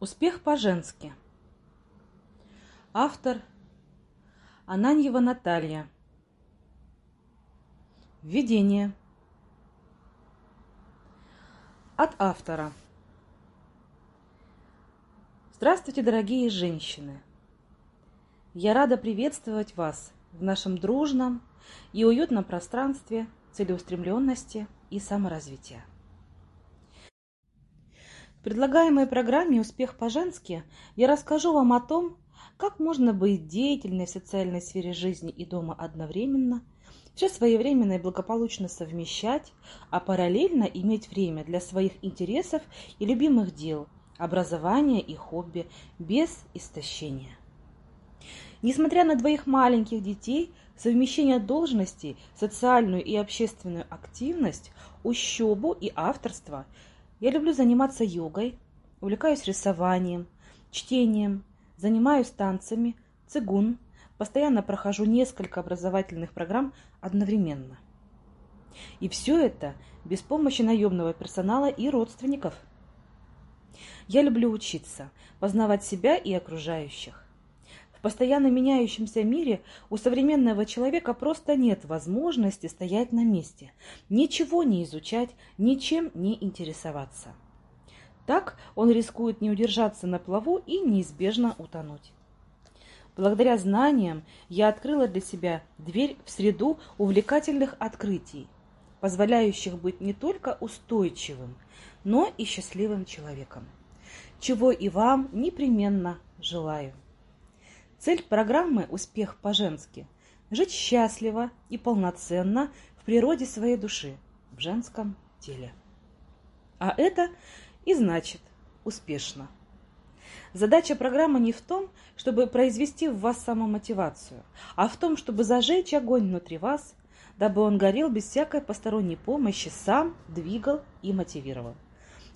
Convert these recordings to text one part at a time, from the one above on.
Успех по-женски. Автор Ананьева Наталья. Введение. От автора. Здравствуйте, дорогие женщины! Я рада приветствовать вас в нашем дружном и уютном пространстве целеустремленности и саморазвития. В предлагаемой программе «Успех по-женски» я расскажу вам о том, как можно быть деятельной в социальной сфере жизни и дома одновременно, все своевременно и благополучно совмещать, а параллельно иметь время для своих интересов и любимых дел, образования и хобби без истощения. Несмотря на двоих маленьких детей, совмещение должностей, социальную и общественную активность, учебу и авторство – я люблю заниматься йогой, увлекаюсь рисованием, чтением, занимаюсь танцами, цигун, постоянно прохожу несколько образовательных программ одновременно. И все это без помощи наемного персонала и родственников. Я люблю учиться, познавать себя и окружающих. В постоянно меняющемся мире у современного человека просто нет возможности стоять на месте, ничего не изучать, ничем не интересоваться. Так он рискует не удержаться на плаву и неизбежно утонуть. Благодаря знаниям я открыла для себя дверь в среду увлекательных открытий, позволяющих быть не только устойчивым, но и счастливым человеком, чего и вам непременно желаю. Цель программы «Успех по-женски» – жить счастливо и полноценно в природе своей души, в женском теле. А это и значит успешно. Задача программы не в том, чтобы произвести в вас самомотивацию, а в том, чтобы зажечь огонь внутри вас, дабы он горел без всякой посторонней помощи, сам двигал и мотивировал.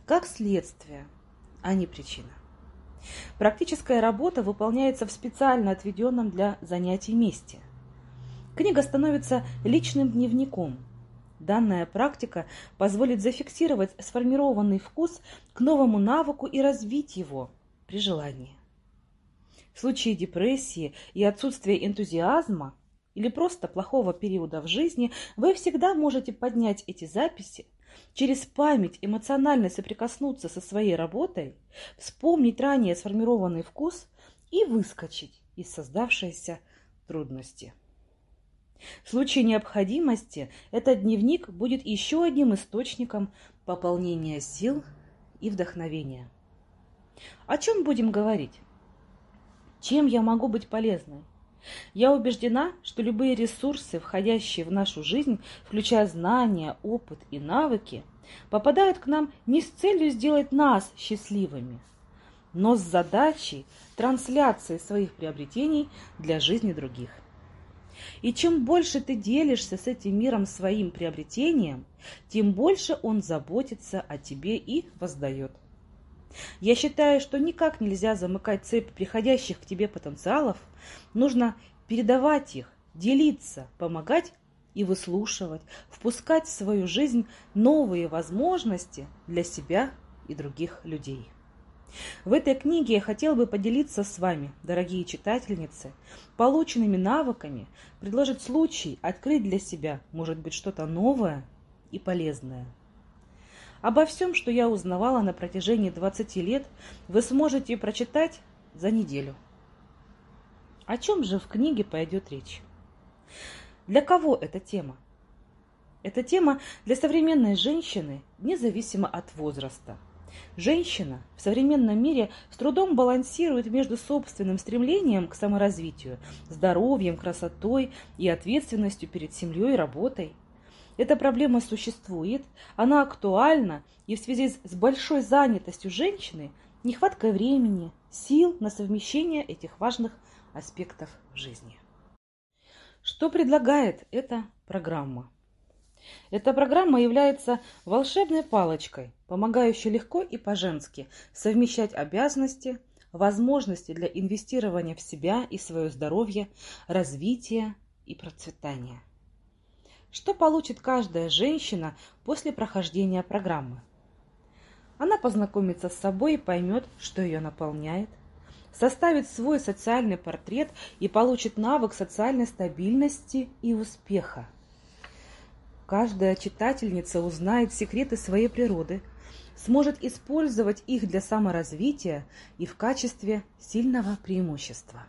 Как следствие, а не причина. Практическая работа выполняется в специально отведенном для занятий месте. Книга становится личным дневником. Данная практика позволит зафиксировать сформированный вкус к новому навыку и развить его при желании. В случае депрессии и отсутствия энтузиазма или просто плохого периода в жизни вы всегда можете поднять эти записи через память эмоционально соприкоснуться со своей работой, вспомнить ранее сформированный вкус и выскочить из создавшейся трудности. В случае необходимости этот дневник будет еще одним источником пополнения сил и вдохновения. О чем будем говорить? Чем я могу быть полезной? Я убеждена, что любые ресурсы, входящие в нашу жизнь, включая знания, опыт и навыки, попадают к нам не с целью сделать нас счастливыми, но с задачей трансляции своих приобретений для жизни других. И чем больше ты делишься с этим миром своим приобретением, тем больше он заботится о тебе и воздает. Я считаю, что никак нельзя замыкать цепь приходящих к тебе потенциалов. Нужно передавать их, делиться, помогать и выслушивать, впускать в свою жизнь новые возможности для себя и других людей. В этой книге я хотела бы поделиться с вами, дорогие читательницы, полученными навыками, предложить случай открыть для себя, может быть, что-то новое и полезное. Обо всем, что я узнавала на протяжении 20 лет, вы сможете прочитать за неделю. О чем же в книге пойдет речь? Для кого эта тема? Эта тема для современной женщины, независимо от возраста. Женщина в современном мире с трудом балансирует между собственным стремлением к саморазвитию, здоровьем, красотой и ответственностью перед семьей и работой – эта проблема существует, она актуальна, и в связи с большой занятостью женщины, нехваткой времени, сил на совмещение этих важных аспектов жизни. Что предлагает эта программа? Эта программа является волшебной палочкой, помогающей легко и по-женски совмещать обязанности, возможности для инвестирования в себя и свое здоровье, развитие и процветание. Что получит каждая женщина после прохождения программы? Она познакомится с собой и поймет, что ее наполняет, составит свой социальный портрет и получит навык социальной стабильности и успеха. Каждая читательница узнает секреты своей природы, сможет использовать их для саморазвития и в качестве сильного преимущества.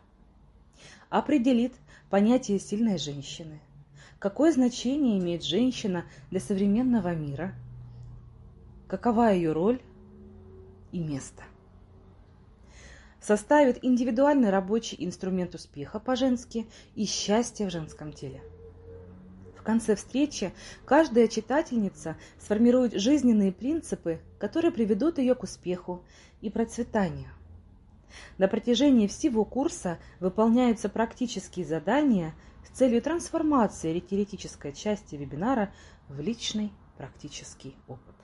Определит понятие сильной женщины. Какое значение имеет женщина для современного мира? Какова ее роль и место? Составит индивидуальный рабочий инструмент успеха по-женски и счастья в женском теле – конце встречи каждая читательница сформирует жизненные принципы, которые приведут ее к успеху и процветанию. На протяжении всего курса выполняются практические задания целью трансформации теоретической части вебинара в личный практический опыт.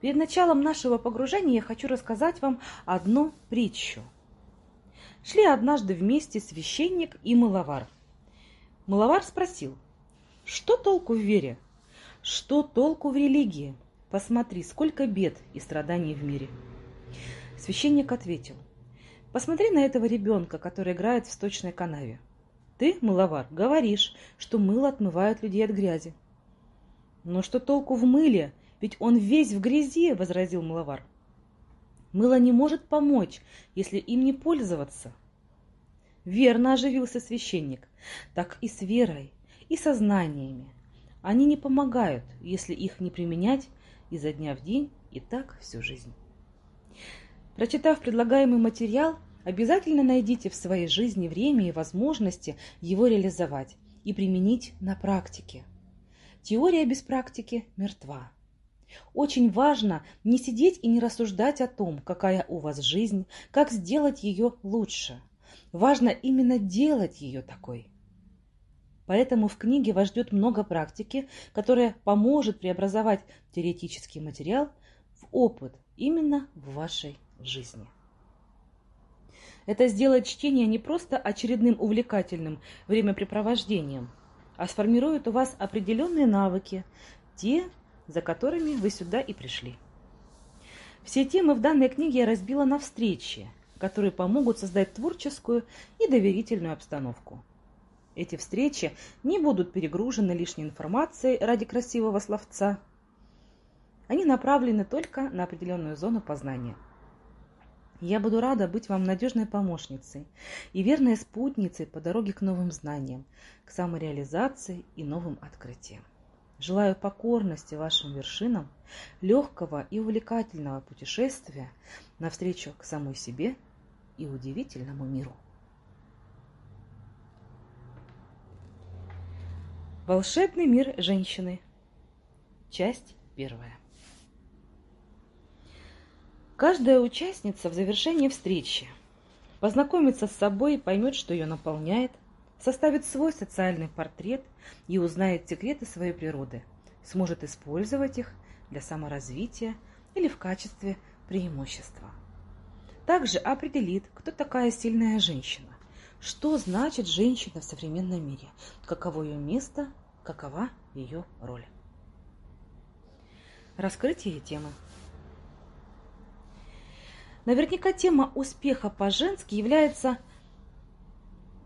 Перед началом нашего погружения я хочу рассказать вам одну притчу. Шли однажды вместе священник и мыловар. Мыловар спросил – что толку в вере? Что толку в религии? Посмотри, сколько бед и страданий в мире. Священник ответил. Посмотри на этого ребенка, который играет в сточной канаве. Ты, мыловар, говоришь, что мыло отмывает людей от грязи. Но что толку в мыле? Ведь он весь в грязи, возразил мыловар. Мыло не может помочь, если им не пользоваться. Верно оживился священник. Так и с верой и сознаниями. Они не помогают, если их не применять изо дня в день и так всю жизнь. Прочитав предлагаемый материал, обязательно найдите в своей жизни время и возможности его реализовать и применить на практике. Теория без практики мертва. Очень важно не сидеть и не рассуждать о том, какая у вас жизнь, как сделать ее лучше. Важно именно делать ее такой. Поэтому в книге вас ждет много практики, которая поможет преобразовать теоретический материал в опыт именно в вашей жизни. Это сделает чтение не просто очередным увлекательным времяпрепровождением, а сформирует у вас определенные навыки, те, за которыми вы сюда и пришли. Все темы в данной книге я разбила на встречи, которые помогут создать творческую и доверительную обстановку. Эти встречи не будут перегружены лишней информацией ради красивого словца. Они направлены только на определенную зону познания. Я буду рада быть вам надежной помощницей и верной спутницей по дороге к новым знаниям, к самореализации и новым открытиям. Желаю покорности вашим вершинам, легкого и увлекательного путешествия навстречу к самой себе и удивительному миру. Волшебный мир женщины. Часть первая. Каждая участница в завершении встречи познакомится с собой и поймет, что ее наполняет, составит свой социальный портрет и узнает секреты своей природы, сможет использовать их для саморазвития или в качестве преимущества. Также определит, кто такая сильная женщина, что значит женщина в современном мире? Каково ее место? Какова ее роль? Раскрытие темы. Наверняка тема успеха по-женски является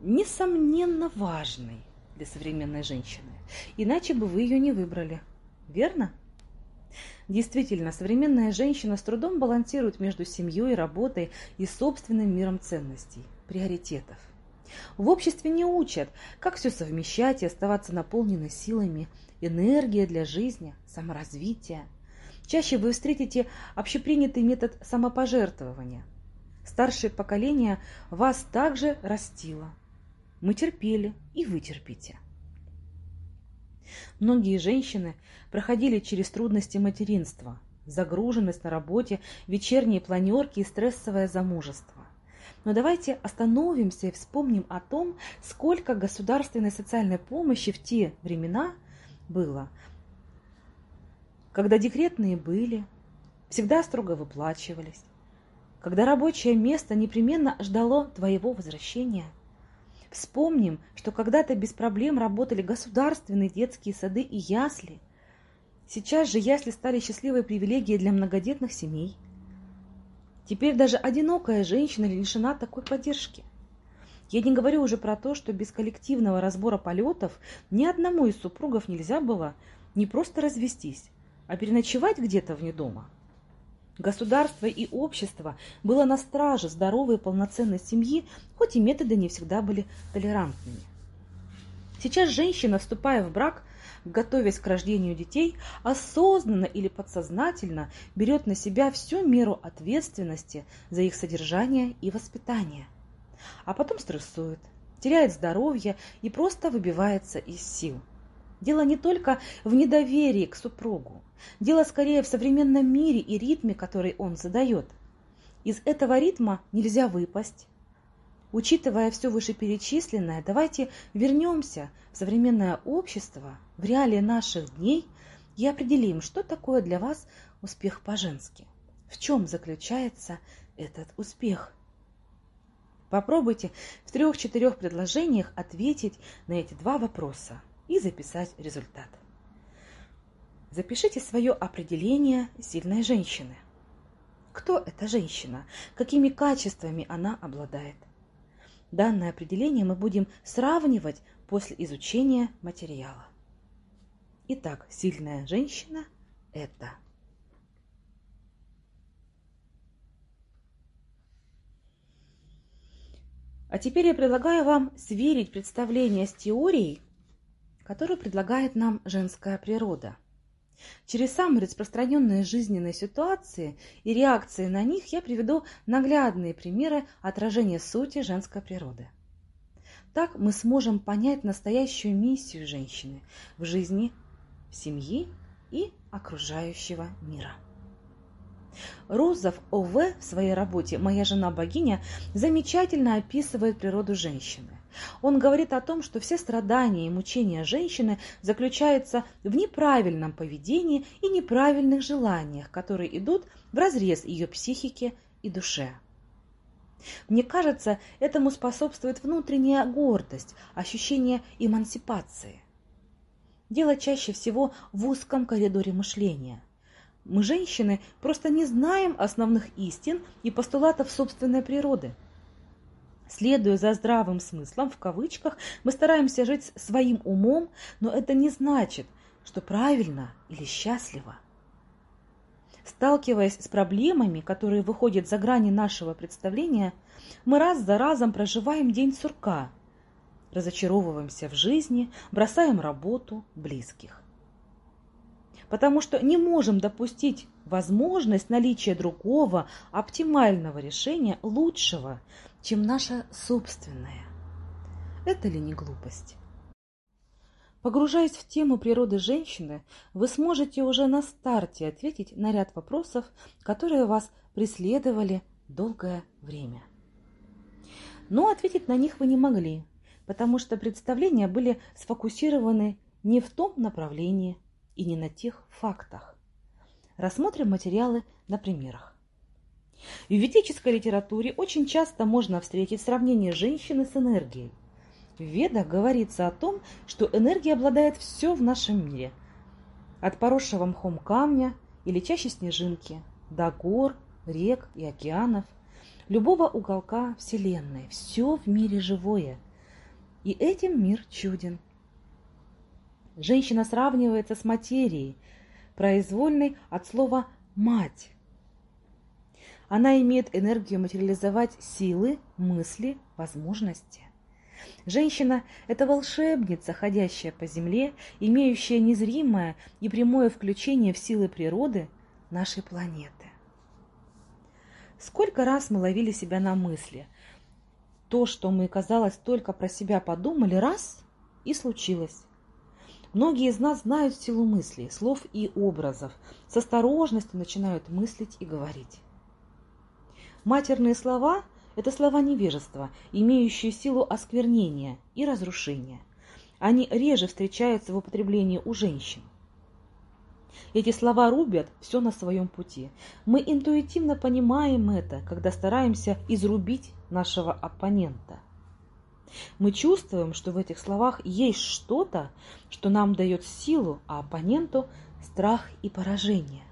несомненно важной для современной женщины. Иначе бы вы ее не выбрали. Верно? Действительно, современная женщина с трудом балансирует между семьей, работой и собственным миром ценностей, приоритетов. В обществе не учат, как все совмещать и оставаться наполненной силами, энергия для жизни, саморазвития. Чаще вы встретите общепринятый метод самопожертвования. Старшее поколение вас также растило. Мы терпели, и вы терпите. Многие женщины проходили через трудности материнства, загруженность на работе, вечерние планерки и стрессовое замужество. Но давайте остановимся и вспомним о том, сколько государственной социальной помощи в те времена было, когда декретные были, всегда строго выплачивались, когда рабочее место непременно ждало твоего возвращения. Вспомним, что когда-то без проблем работали государственные детские сады и ясли, Сейчас же ясли стали счастливой привилегией для многодетных семей. Теперь даже одинокая женщина лишена такой поддержки. Я не говорю уже про то, что без коллективного разбора полетов ни одному из супругов нельзя было не просто развестись, а переночевать где-то вне дома. Государство и общество было на страже здоровой и полноценной семьи, хоть и методы не всегда были толерантными. Сейчас женщина, вступая в брак, готовясь к рождению детей, осознанно или подсознательно берет на себя всю меру ответственности за их содержание и воспитание. А потом стрессует, теряет здоровье и просто выбивается из сил. Дело не только в недоверии к супругу. Дело скорее в современном мире и ритме, который он задает. Из этого ритма нельзя выпасть. Учитывая все вышеперечисленное, давайте вернемся в современное общество, в реалии наших дней и определим, что такое для вас успех по-женски. В чем заключается этот успех? Попробуйте в трех-четырех предложениях ответить на эти два вопроса и записать результат. Запишите свое определение сильной женщины. Кто эта женщина? Какими качествами она обладает? Данное определение мы будем сравнивать после изучения материала. Итак, сильная женщина – это А теперь я предлагаю вам сверить представление с теорией, которую предлагает нам женская природа. Через самые распространенные жизненные ситуации и реакции на них я приведу наглядные примеры отражения сути женской природы. Так мы сможем понять настоящую миссию женщины в жизни семьи и окружающего мира. Розов О.В. в своей работе «Моя жена-богиня» замечательно описывает природу женщины. Он говорит о том, что все страдания и мучения женщины заключаются в неправильном поведении и неправильных желаниях, которые идут вразрез ее психике и душе. Мне кажется, этому способствует внутренняя гордость, ощущение эмансипации. Дело чаще всего в узком коридоре мышления – мы, женщины, просто не знаем основных истин и постулатов собственной природы. Следуя за здравым смыслом, в кавычках, мы стараемся жить своим умом, но это не значит, что правильно или счастливо. Сталкиваясь с проблемами, которые выходят за грани нашего представления, мы раз за разом проживаем день сурка, разочаровываемся в жизни, бросаем работу, близких потому что не можем допустить возможность наличия другого оптимального решения лучшего, чем наше собственное. Это ли не глупость? Погружаясь в тему природы женщины, вы сможете уже на старте ответить на ряд вопросов, которые вас преследовали долгое время. Но ответить на них вы не могли, потому что представления были сфокусированы не в том направлении, и не на тех фактах. Рассмотрим материалы на примерах. В ведической литературе очень часто можно встретить сравнение женщины с энергией. В Ведах говорится о том, что энергия обладает все в нашем мире. От поросшего мхом камня и летящей снежинки до гор, рек и океанов, любого уголка Вселенной, все в мире живое. И этим мир чуден – Женщина сравнивается с материей, произвольной от слова «мать». Она имеет энергию материализовать силы, мысли, возможности. Женщина – это волшебница, ходящая по земле, имеющая незримое и прямое включение в силы природы нашей планеты. Сколько раз мы ловили себя на мысли. То, что мы, казалось, только про себя подумали, раз – и случилось. Многие из нас знают силу мыслей, слов и образов, с осторожностью начинают мыслить и говорить. Матерные слова – это слова невежества, имеющие силу осквернения и разрушения. Они реже встречаются в употреблении у женщин. Эти слова рубят все на своем пути. Мы интуитивно понимаем это, когда стараемся изрубить нашего оппонента – мы чувствуем, что в этих словах есть что-то, что нам дает силу, а оппоненту страх и поражение.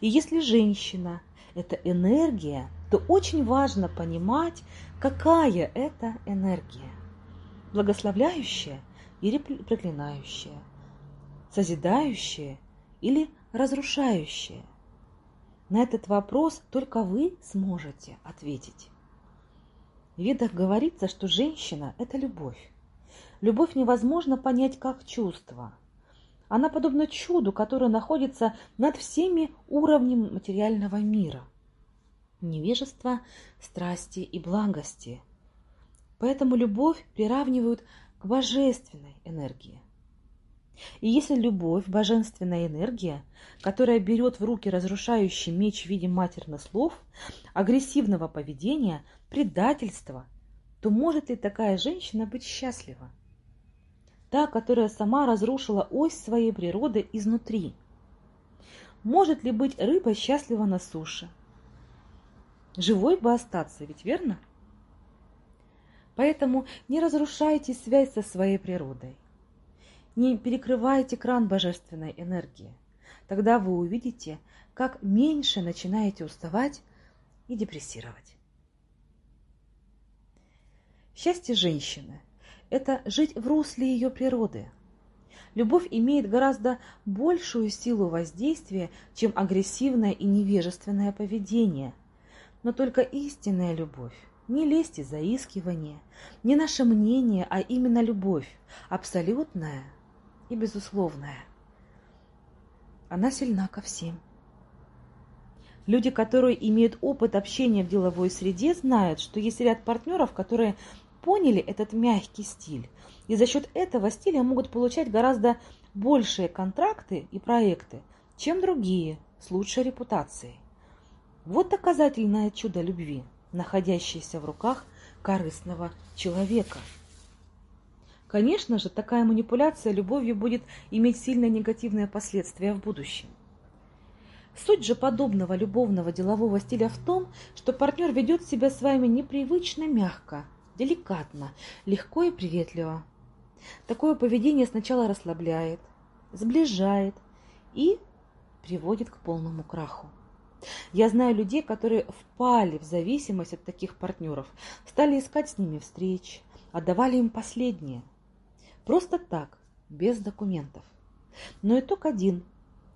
И если женщина – это энергия, то очень важно понимать, какая это энергия – благословляющая или проклинающая, созидающая или разрушающая. На этот вопрос только вы сможете ответить. В ведах говорится, что женщина – это любовь. Любовь невозможно понять как чувство. Она подобна чуду, которое находится над всеми уровнями материального мира. Невежество, страсти и благости. Поэтому любовь приравнивают к божественной энергии. И если любовь – божественная энергия, которая берет в руки разрушающий меч в виде матерных слов, агрессивного поведения, предательства, то может ли такая женщина быть счастлива? Та, которая сама разрушила ось своей природы изнутри. Может ли быть рыба счастлива на суше? Живой бы остаться, ведь верно? Поэтому не разрушайте связь со своей природой. Не перекрывайте кран божественной энергии. Тогда вы увидите, как меньше начинаете уставать и депрессировать. Счастье женщины – это жить в русле ее природы. Любовь имеет гораздо большую силу воздействия, чем агрессивное и невежественное поведение. Но только истинная любовь не лесть и заискивание, не наше мнение, а именно любовь, абсолютная и безусловная. Она сильна ко всем. Люди, которые имеют опыт общения в деловой среде, знают, что есть ряд партнеров, которые поняли этот мягкий стиль, и за счет этого стиля могут получать гораздо большие контракты и проекты, чем другие с лучшей репутацией. Вот доказательное чудо любви – находящийся в руках корыстного человека. Конечно же, такая манипуляция любовью будет иметь сильные негативные последствия в будущем. Суть же подобного любовного делового стиля в том, что партнер ведет себя с вами непривычно мягко, деликатно, легко и приветливо. Такое поведение сначала расслабляет, сближает и приводит к полному краху. Я знаю людей, которые впали в зависимость от таких партнеров, стали искать с ними встреч, отдавали им последнее. Просто так, без документов. Но итог один.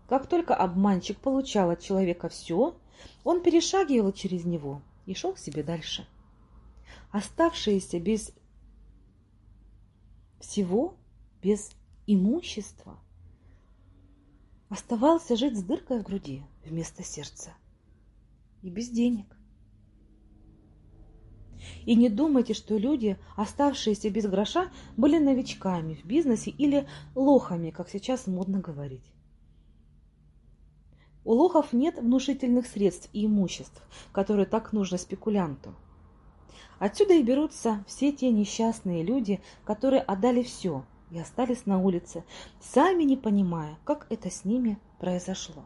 Как только обманщик получал от человека все, он перешагивал через него и шел себе дальше. Оставшиеся без всего, без имущества, оставался жить с дыркой в груди вместо сердца и без денег. И не думайте, что люди, оставшиеся без гроша, были новичками в бизнесе или лохами, как сейчас модно говорить. У лохов нет внушительных средств и имуществ, которые так нужно спекулянту. Отсюда и берутся все те несчастные люди, которые отдали все и остались на улице, сами не понимая, как это с ними произошло.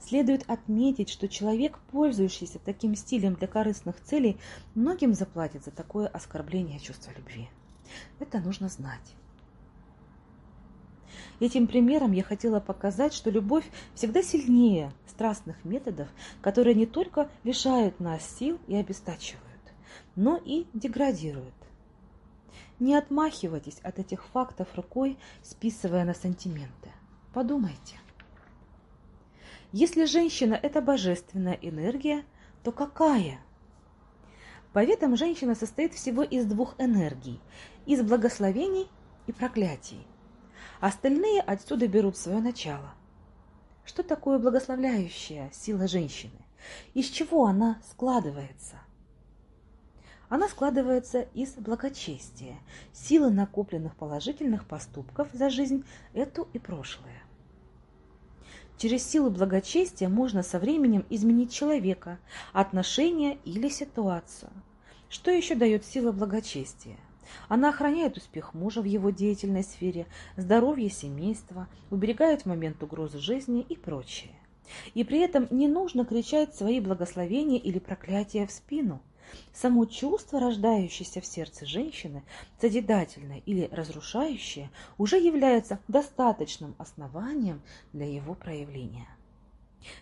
Следует отметить, что человек, пользующийся таким стилем для корыстных целей, многим заплатит за такое оскорбление чувства любви. Это нужно знать. Этим примером я хотела показать, что любовь всегда сильнее страстных методов, которые не только лишают нас сил и обестачивают, но и деградируют. Не отмахивайтесь от этих фактов рукой, списывая на сантименты. Подумайте. Если женщина – это божественная энергия, то какая? По ведам женщина состоит всего из двух энергий – из благословений и проклятий. Остальные отсюда берут свое начало. Что такое благословляющая сила женщины? Из чего она складывается? Она складывается из благочестия, силы накопленных положительных поступков за жизнь эту и прошлое. Через силу благочестия можно со временем изменить человека, отношения или ситуацию. Что еще дает сила благочестия? Она охраняет успех мужа в его деятельной сфере, здоровье семейства, уберегает в момент угрозы жизни и прочее. И при этом не нужно кричать свои благословения или проклятия в спину. Само чувство, рождающееся в сердце женщины, созидательное или разрушающее, уже является достаточным основанием для его проявления.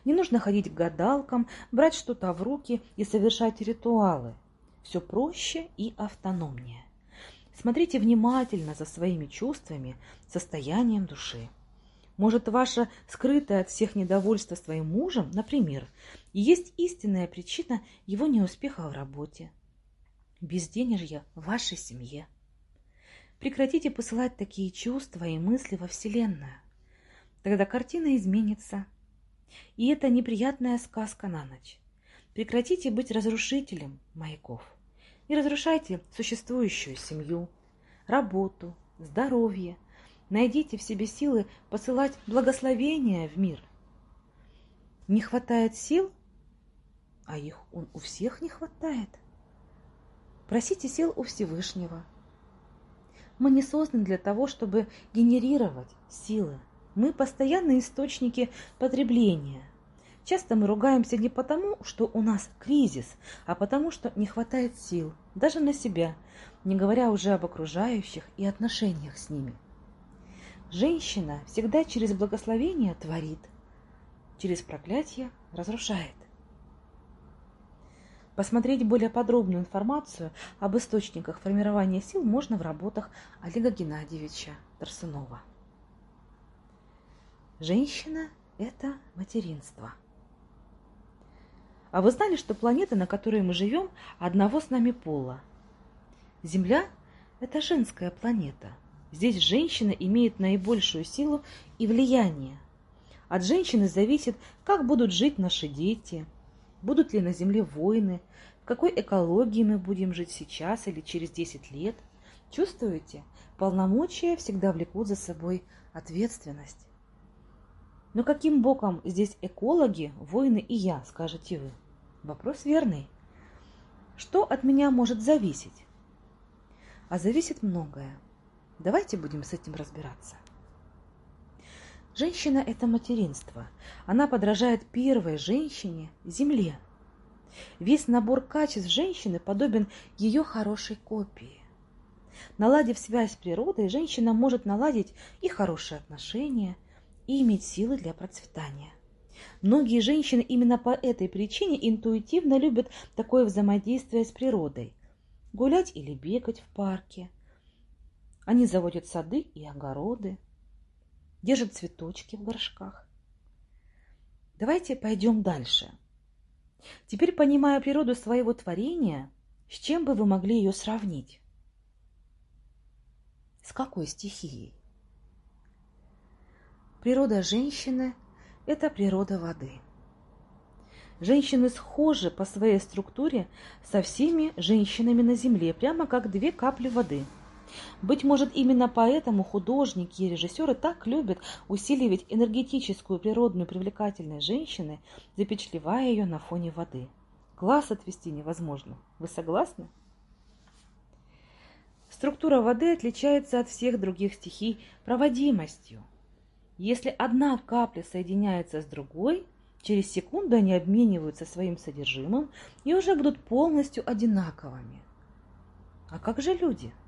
Не нужно ходить к гадалкам, брать что-то в руки и совершать ритуалы. Все проще и автономнее. Смотрите внимательно за своими чувствами, состоянием души. Может, ваше скрытое от всех недовольство своим мужем, например, и есть истинная причина его неуспеха в работе, безденежья в вашей семье. Прекратите посылать такие чувства и мысли во Вселенную. Тогда картина изменится. И это неприятная сказка на ночь. Прекратите быть разрушителем маяков и разрушайте существующую семью, работу, здоровье, Найдите в себе силы посылать благословения в мир. Не хватает сил, а их у всех не хватает. Просите сил у Всевышнего. Мы не созданы для того, чтобы генерировать силы. Мы постоянные источники потребления. Часто мы ругаемся не потому, что у нас кризис, а потому, что не хватает сил, даже на себя, не говоря уже об окружающих и отношениях с ними. Женщина всегда через благословение творит, через проклятие разрушает. Посмотреть более подробную информацию об источниках формирования сил можно в работах Олега Геннадьевича Тарсунова. Женщина – это материнство. А вы знали, что планета, на которой мы живем, одного с нами пола? Земля – это женская планета – Здесь женщина имеет наибольшую силу и влияние. От женщины зависит, как будут жить наши дети, будут ли на Земле войны, в какой экологии мы будем жить сейчас или через 10 лет. Чувствуете? Полномочия всегда влекут за собой ответственность. Но каким боком здесь экологи, воины и я, скажете вы? Вопрос верный. Что от меня может зависеть? А зависит многое. Давайте будем с этим разбираться. Женщина – это материнство. Она подражает первой женщине – земле. Весь набор качеств женщины подобен ее хорошей копии. Наладив связь с природой, женщина может наладить и хорошие отношения, и иметь силы для процветания. Многие женщины именно по этой причине интуитивно любят такое взаимодействие с природой. Гулять или бегать в парке – они заводят сады и огороды, держат цветочки в горшках. Давайте пойдем дальше. Теперь, понимая природу своего творения, с чем бы вы могли ее сравнить? С какой стихией? Природа женщины – это природа воды. Женщины схожи по своей структуре со всеми женщинами на Земле, прямо как две капли воды – быть может, именно поэтому художники и режиссеры так любят усиливать энергетическую природную привлекательность женщины, запечатлевая ее на фоне воды. Глаз отвести невозможно. Вы согласны? Структура воды отличается от всех других стихий проводимостью. Если одна капля соединяется с другой, через секунду они обмениваются своим содержимым и уже будут полностью одинаковыми. А как же люди? –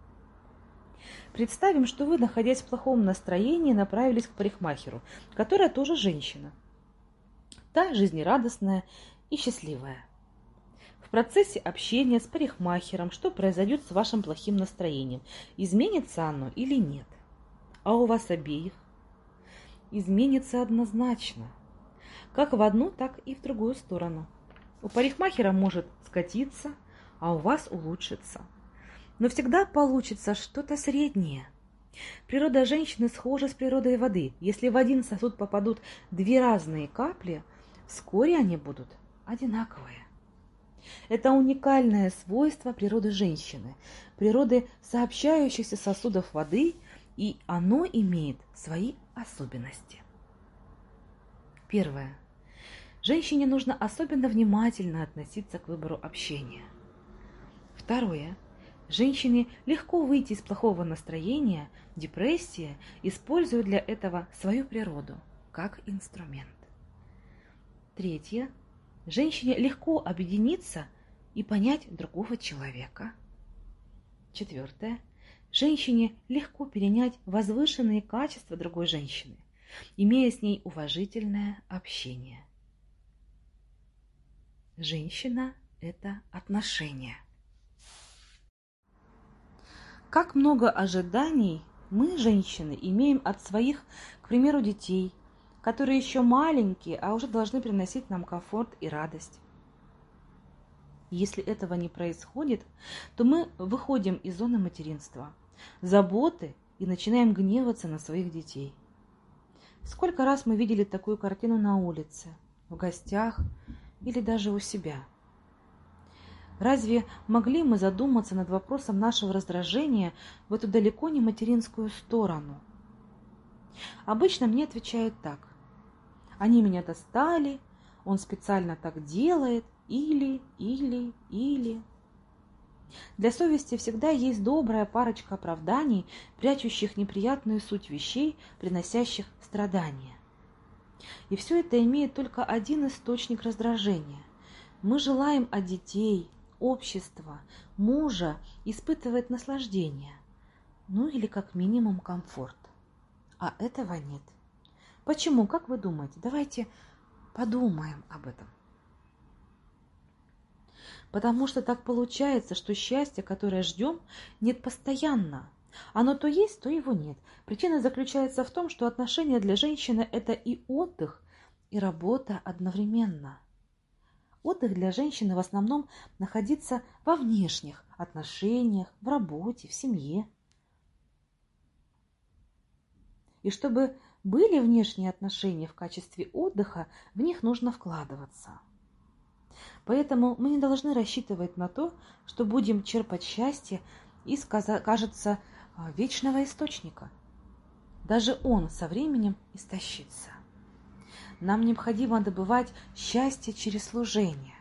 Представим, что вы, находясь в плохом настроении, направились к парикмахеру, которая тоже женщина. Та жизнерадостная и счастливая. В процессе общения с парикмахером что произойдет с вашим плохим настроением? Изменится оно или нет? А у вас обеих? Изменится однозначно. Как в одну, так и в другую сторону. У парикмахера может скатиться, а у вас улучшится но всегда получится что-то среднее. Природа женщины схожа с природой воды. Если в один сосуд попадут две разные капли, вскоре они будут одинаковые. Это уникальное свойство природы женщины, природы сообщающихся сосудов воды, и оно имеет свои особенности. Первое. Женщине нужно особенно внимательно относиться к выбору общения. Второе. Женщине легко выйти из плохого настроения, депрессии, используя для этого свою природу как инструмент. Третье. Женщине легко объединиться и понять другого человека. Четвертое. Женщине легко перенять возвышенные качества другой женщины, имея с ней уважительное общение. Женщина – это отношения. Как много ожиданий мы, женщины, имеем от своих, к примеру, детей, которые еще маленькие, а уже должны приносить нам комфорт и радость. Если этого не происходит, то мы выходим из зоны материнства, заботы и начинаем гневаться на своих детей. Сколько раз мы видели такую картину на улице, в гостях или даже у себя? Разве могли мы задуматься над вопросом нашего раздражения в эту далеко не материнскую сторону? Обычно мне отвечают так. Они меня достали, он специально так делает – или, или, или. Для совести всегда есть добрая парочка оправданий, прячущих неприятную суть вещей, приносящих страдания. И все это имеет только один источник раздражения. Мы желаем от детей, общества, мужа испытывать наслаждение, ну или как минимум комфорт. А этого нет. Почему, как вы думаете? Давайте подумаем об этом. Потому что так получается, что счастье, которое ждем, нет постоянно. Оно то есть, то его нет. Причина заключается в том, что отношения для женщины – это и отдых, и работа одновременно. Отдых для женщины в основном находится во внешних отношениях, в работе, в семье. И чтобы были внешние отношения в качестве отдыха, в них нужно вкладываться – Поэтому мы не должны рассчитывать на то, что будем черпать счастье из, кажется, а, вечного источника. Даже он со временем истощится. Нам необходимо добывать счастье через служение.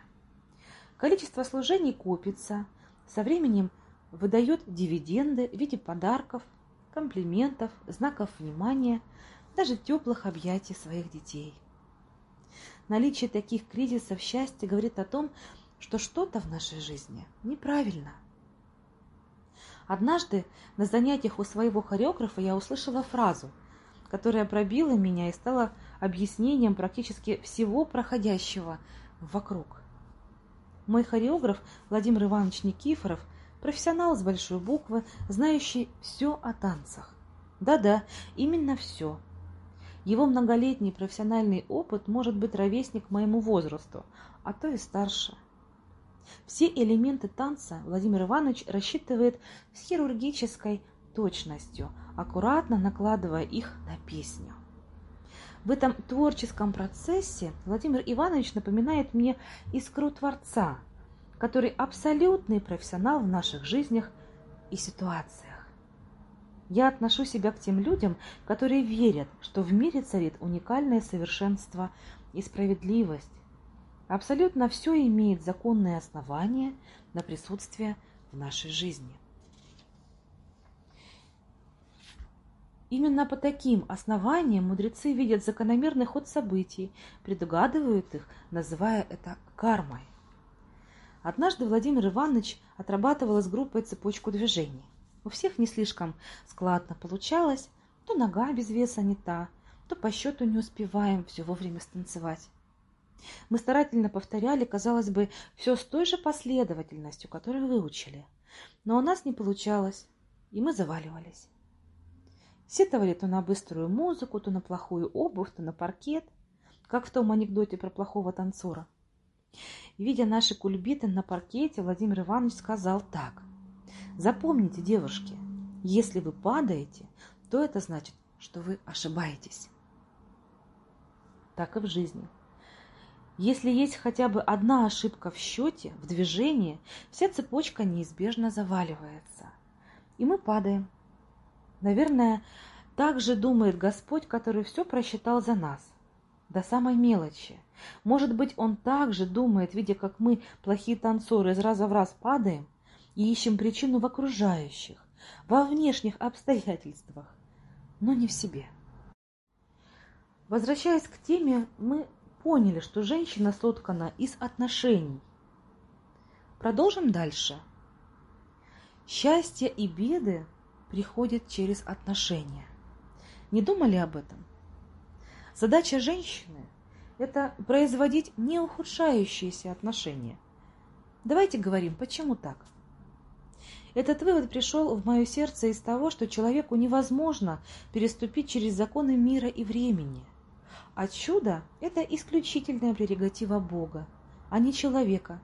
Количество служений копится, со временем выдает дивиденды в виде подарков, комплиментов, знаков внимания, даже теплых объятий своих детей – Наличие таких кризисов счастья говорит о том, что что-то в нашей жизни неправильно. Однажды на занятиях у своего хореографа я услышала фразу, которая пробила меня и стала объяснением практически всего проходящего вокруг. Мой хореограф Владимир Иванович Никифоров – профессионал с большой буквы, знающий все о танцах. Да-да, именно все. Его многолетний профессиональный опыт может быть ровесник моему возрасту, а то и старше. Все элементы танца Владимир Иванович рассчитывает с хирургической точностью, аккуратно накладывая их на песню. В этом творческом процессе Владимир Иванович напоминает мне искру Творца, который абсолютный профессионал в наших жизнях и ситуациях. Я отношу себя к тем людям, которые верят, что в мире царит уникальное совершенство и справедливость. Абсолютно все имеет законные основания на присутствие в нашей жизни. Именно по таким основаниям мудрецы видят закономерный ход событий, предугадывают их, называя это кармой. Однажды Владимир Иванович отрабатывал с группой цепочку движений. У всех не слишком складно получалось, то нога без веса не та, то по счету не успеваем все вовремя станцевать. Мы старательно повторяли, казалось бы, все с той же последовательностью, которую выучили. Но у нас не получалось, и мы заваливались. Сетовали то на быструю музыку, то на плохую обувь, то на паркет, как в том анекдоте про плохого танцора. видя наши кульбиты на паркете, Владимир Иванович сказал так. Запомните, девушки, если вы падаете, то это значит, что вы ошибаетесь. Так и в жизни. Если есть хотя бы одна ошибка в счете, в движении, вся цепочка неизбежно заваливается. И мы падаем. Наверное, так же думает Господь, который все просчитал за нас. До самой мелочи. Может быть, Он также думает, видя, как мы, плохие танцоры, из раза в раз падаем, и ищем причину в окружающих, во внешних обстоятельствах, но не в себе. Возвращаясь к теме, мы поняли, что женщина соткана из отношений. Продолжим дальше. Счастье и беды приходят через отношения. Не думали об этом? Задача женщины – это производить неухудшающиеся отношения. Давайте говорим, почему так? Этот вывод пришел в мое сердце из того, что человеку невозможно переступить через законы мира и времени. А чудо – это исключительная прерогатива Бога, а не человека.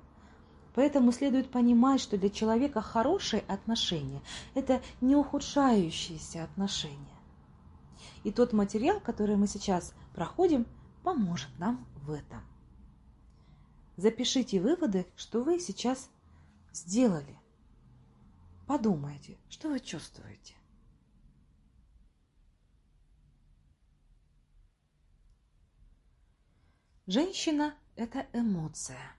Поэтому следует понимать, что для человека хорошие отношения – это не ухудшающиеся отношения. И тот материал, который мы сейчас проходим, поможет нам в этом. Запишите выводы, что вы сейчас сделали. Подумайте, что вы чувствуете. Женщина – это эмоция.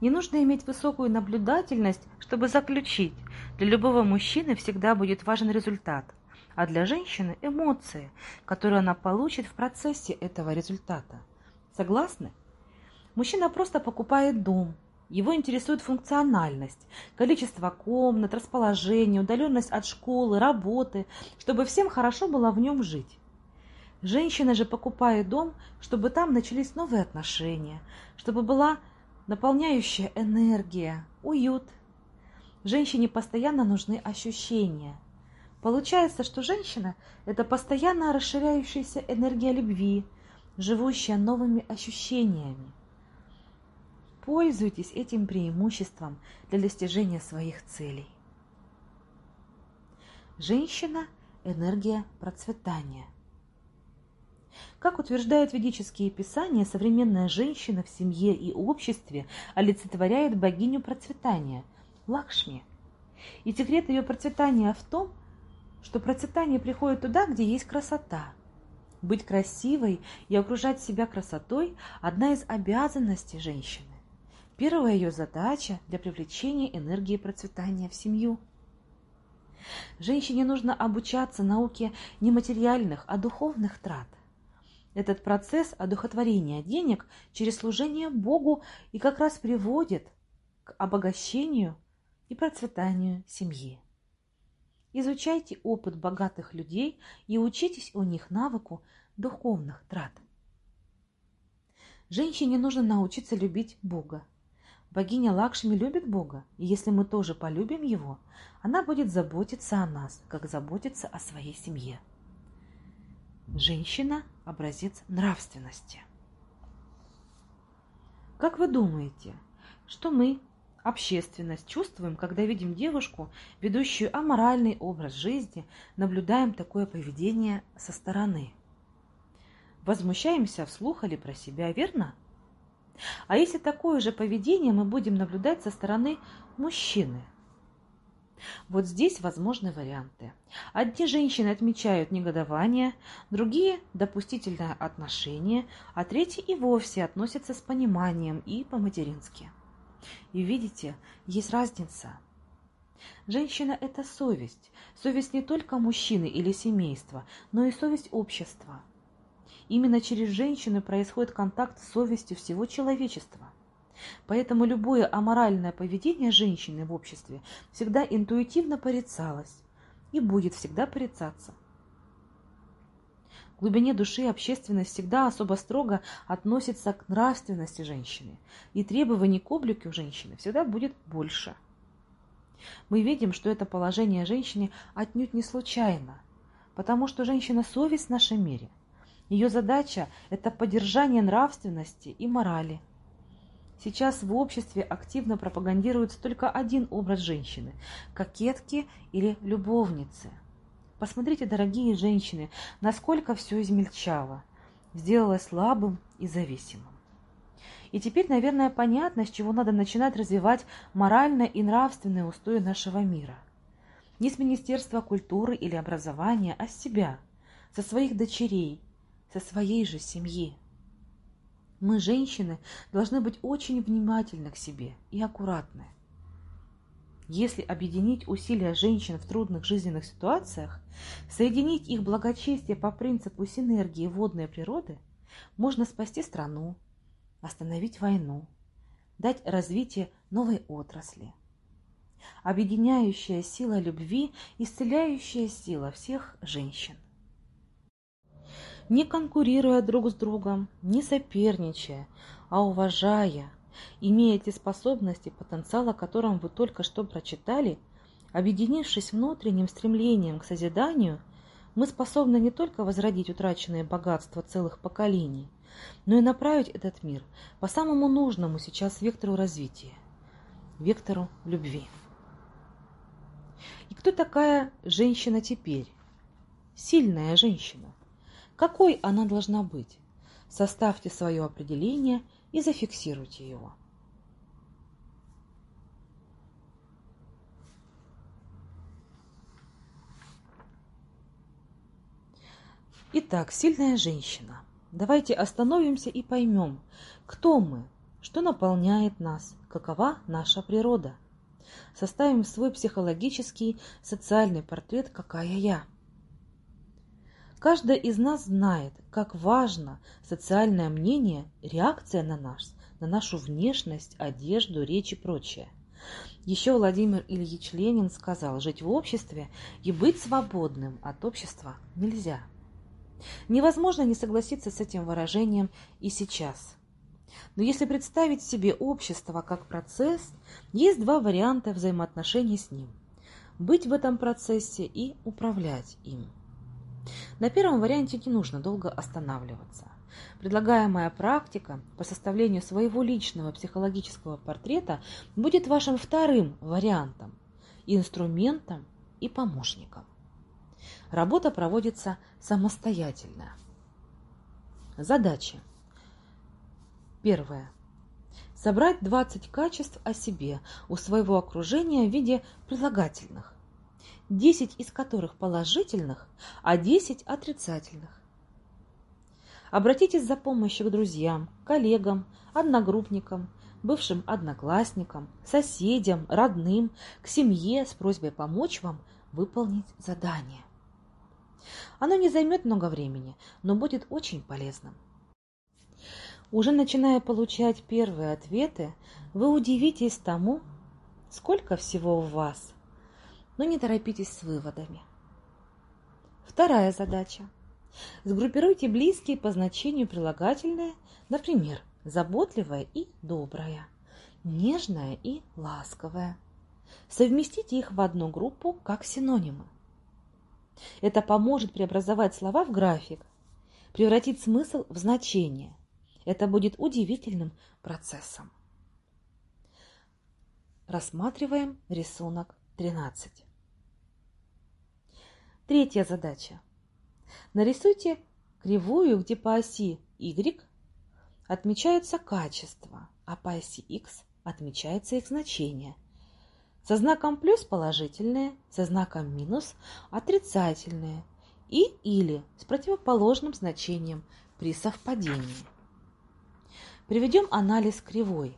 Не нужно иметь высокую наблюдательность, чтобы заключить, для любого мужчины всегда будет важен результат – а для женщины – эмоции, которые она получит в процессе этого результата. Согласны? Мужчина просто покупает дом, его интересует функциональность, количество комнат, расположение, удаленность от школы, работы, чтобы всем хорошо было в нем жить. Женщина же покупает дом, чтобы там начались новые отношения, чтобы была наполняющая энергия, уют. Женщине постоянно нужны ощущения – Получается, что женщина – это постоянно расширяющаяся энергия любви, живущая новыми ощущениями. Пользуйтесь этим преимуществом для достижения своих целей. Женщина – энергия процветания. Как утверждают ведические писания, современная женщина в семье и обществе олицетворяет богиню процветания – Лакшми. И секрет ее процветания в том, что процветание приходит туда, где есть красота. Быть красивой и окружать себя красотой – одна из обязанностей женщины. Первая ее задача для привлечения энергии процветания в семью. Женщине нужно обучаться науке не материальных, а духовных трат. Этот процесс одухотворения денег через служение Богу и как раз приводит к обогащению и процветанию семьи. Изучайте опыт богатых людей и учитесь у них навыку духовных трат. Женщине нужно научиться любить Бога. Богиня Лакшми любит Бога, и если мы тоже полюбим Его, она будет заботиться о нас, как заботится о своей семье. Женщина – образец нравственности. Как вы думаете, что мы, общественность чувствуем, когда видим девушку, ведущую аморальный образ жизни, наблюдаем такое поведение со стороны. Возмущаемся вслух или про себя, верно? А если такое же поведение мы будем наблюдать со стороны мужчины? Вот здесь возможны варианты. Одни женщины отмечают негодование, другие – допустительное отношение, а третьи и вовсе относятся с пониманием и по-матерински. И видите, есть разница. Женщина – это совесть. Совесть не только мужчины или семейства, но и совесть общества. Именно через женщину происходит контакт с совестью всего человечества. Поэтому любое аморальное поведение женщины в обществе всегда интуитивно порицалось и будет всегда порицаться – в глубине души общественность всегда особо строго относится к нравственности женщины, и требований к облику женщины всегда будет больше. Мы видим, что это положение женщины отнюдь не случайно, потому что женщина – совесть в нашем мире. Ее задача – это поддержание нравственности и морали. Сейчас в обществе активно пропагандируется только один образ женщины – кокетки или любовницы – Посмотрите, дорогие женщины, насколько все измельчало, сделалось слабым и зависимым. И теперь, наверное, понятно, с чего надо начинать развивать моральные и нравственные устои нашего мира. Не с Министерства культуры или образования, а с себя, со своих дочерей, со своей же семьи. Мы, женщины, должны быть очень внимательны к себе и аккуратны. Если объединить усилия женщин в трудных жизненных ситуациях, соединить их благочестие по принципу синергии водной природы, можно спасти страну, остановить войну, дать развитие новой отрасли. Объединяющая сила любви, исцеляющая сила всех женщин. Не конкурируя друг с другом, не соперничая, а уважая, имея те способности, потенциал, о котором вы только что прочитали, объединившись внутренним стремлением к созиданию, мы способны не только возродить утраченные богатства целых поколений, но и направить этот мир по самому нужному сейчас вектору развития – вектору любви. И кто такая женщина теперь? Сильная женщина. Какой она должна быть? Составьте свое определение и зафиксируйте его. Итак, сильная женщина. Давайте остановимся и поймем, кто мы, что наполняет нас, какова наша природа. Составим свой психологический, социальный портрет «Какая я?». Каждая из нас знает, как важно социальное мнение, реакция на нас, на нашу внешность, одежду, речь и прочее. Еще Владимир Ильич Ленин сказал, жить в обществе и быть свободным от общества нельзя. Невозможно не согласиться с этим выражением и сейчас. Но если представить себе общество как процесс, есть два варианта взаимоотношений с ним. Быть в этом процессе и управлять им. На первом варианте не нужно долго останавливаться. Предлагаемая практика по составлению своего личного психологического портрета будет вашим вторым вариантом, инструментом и помощником. Работа проводится самостоятельно. Задачи. Первое. Собрать 20 качеств о себе у своего окружения в виде прилагательных, 10 из которых положительных, а 10 отрицательных. Обратитесь за помощью к друзьям, коллегам, одногруппникам, бывшим одноклассникам, соседям, родным, к семье с просьбой помочь вам выполнить задание. Оно не займет много времени, но будет очень полезным. Уже начиная получать первые ответы, вы удивитесь тому, сколько всего у вас, но не торопитесь с выводами. Вторая задача. Сгруппируйте близкие по значению прилагательные, например, заботливая и добрая, нежная и ласковая. Совместите их в одну группу как синонимы. Это поможет преобразовать слова в график, превратить смысл в значение. Это будет удивительным процессом. Рассматриваем рисунок 13. Третья задача. Нарисуйте кривую, где по оси y отмечаются качества, а по оси x отмечается их значение – со знаком плюс положительные, со знаком минус отрицательные и или с противоположным значением при совпадении. Приведем анализ кривой.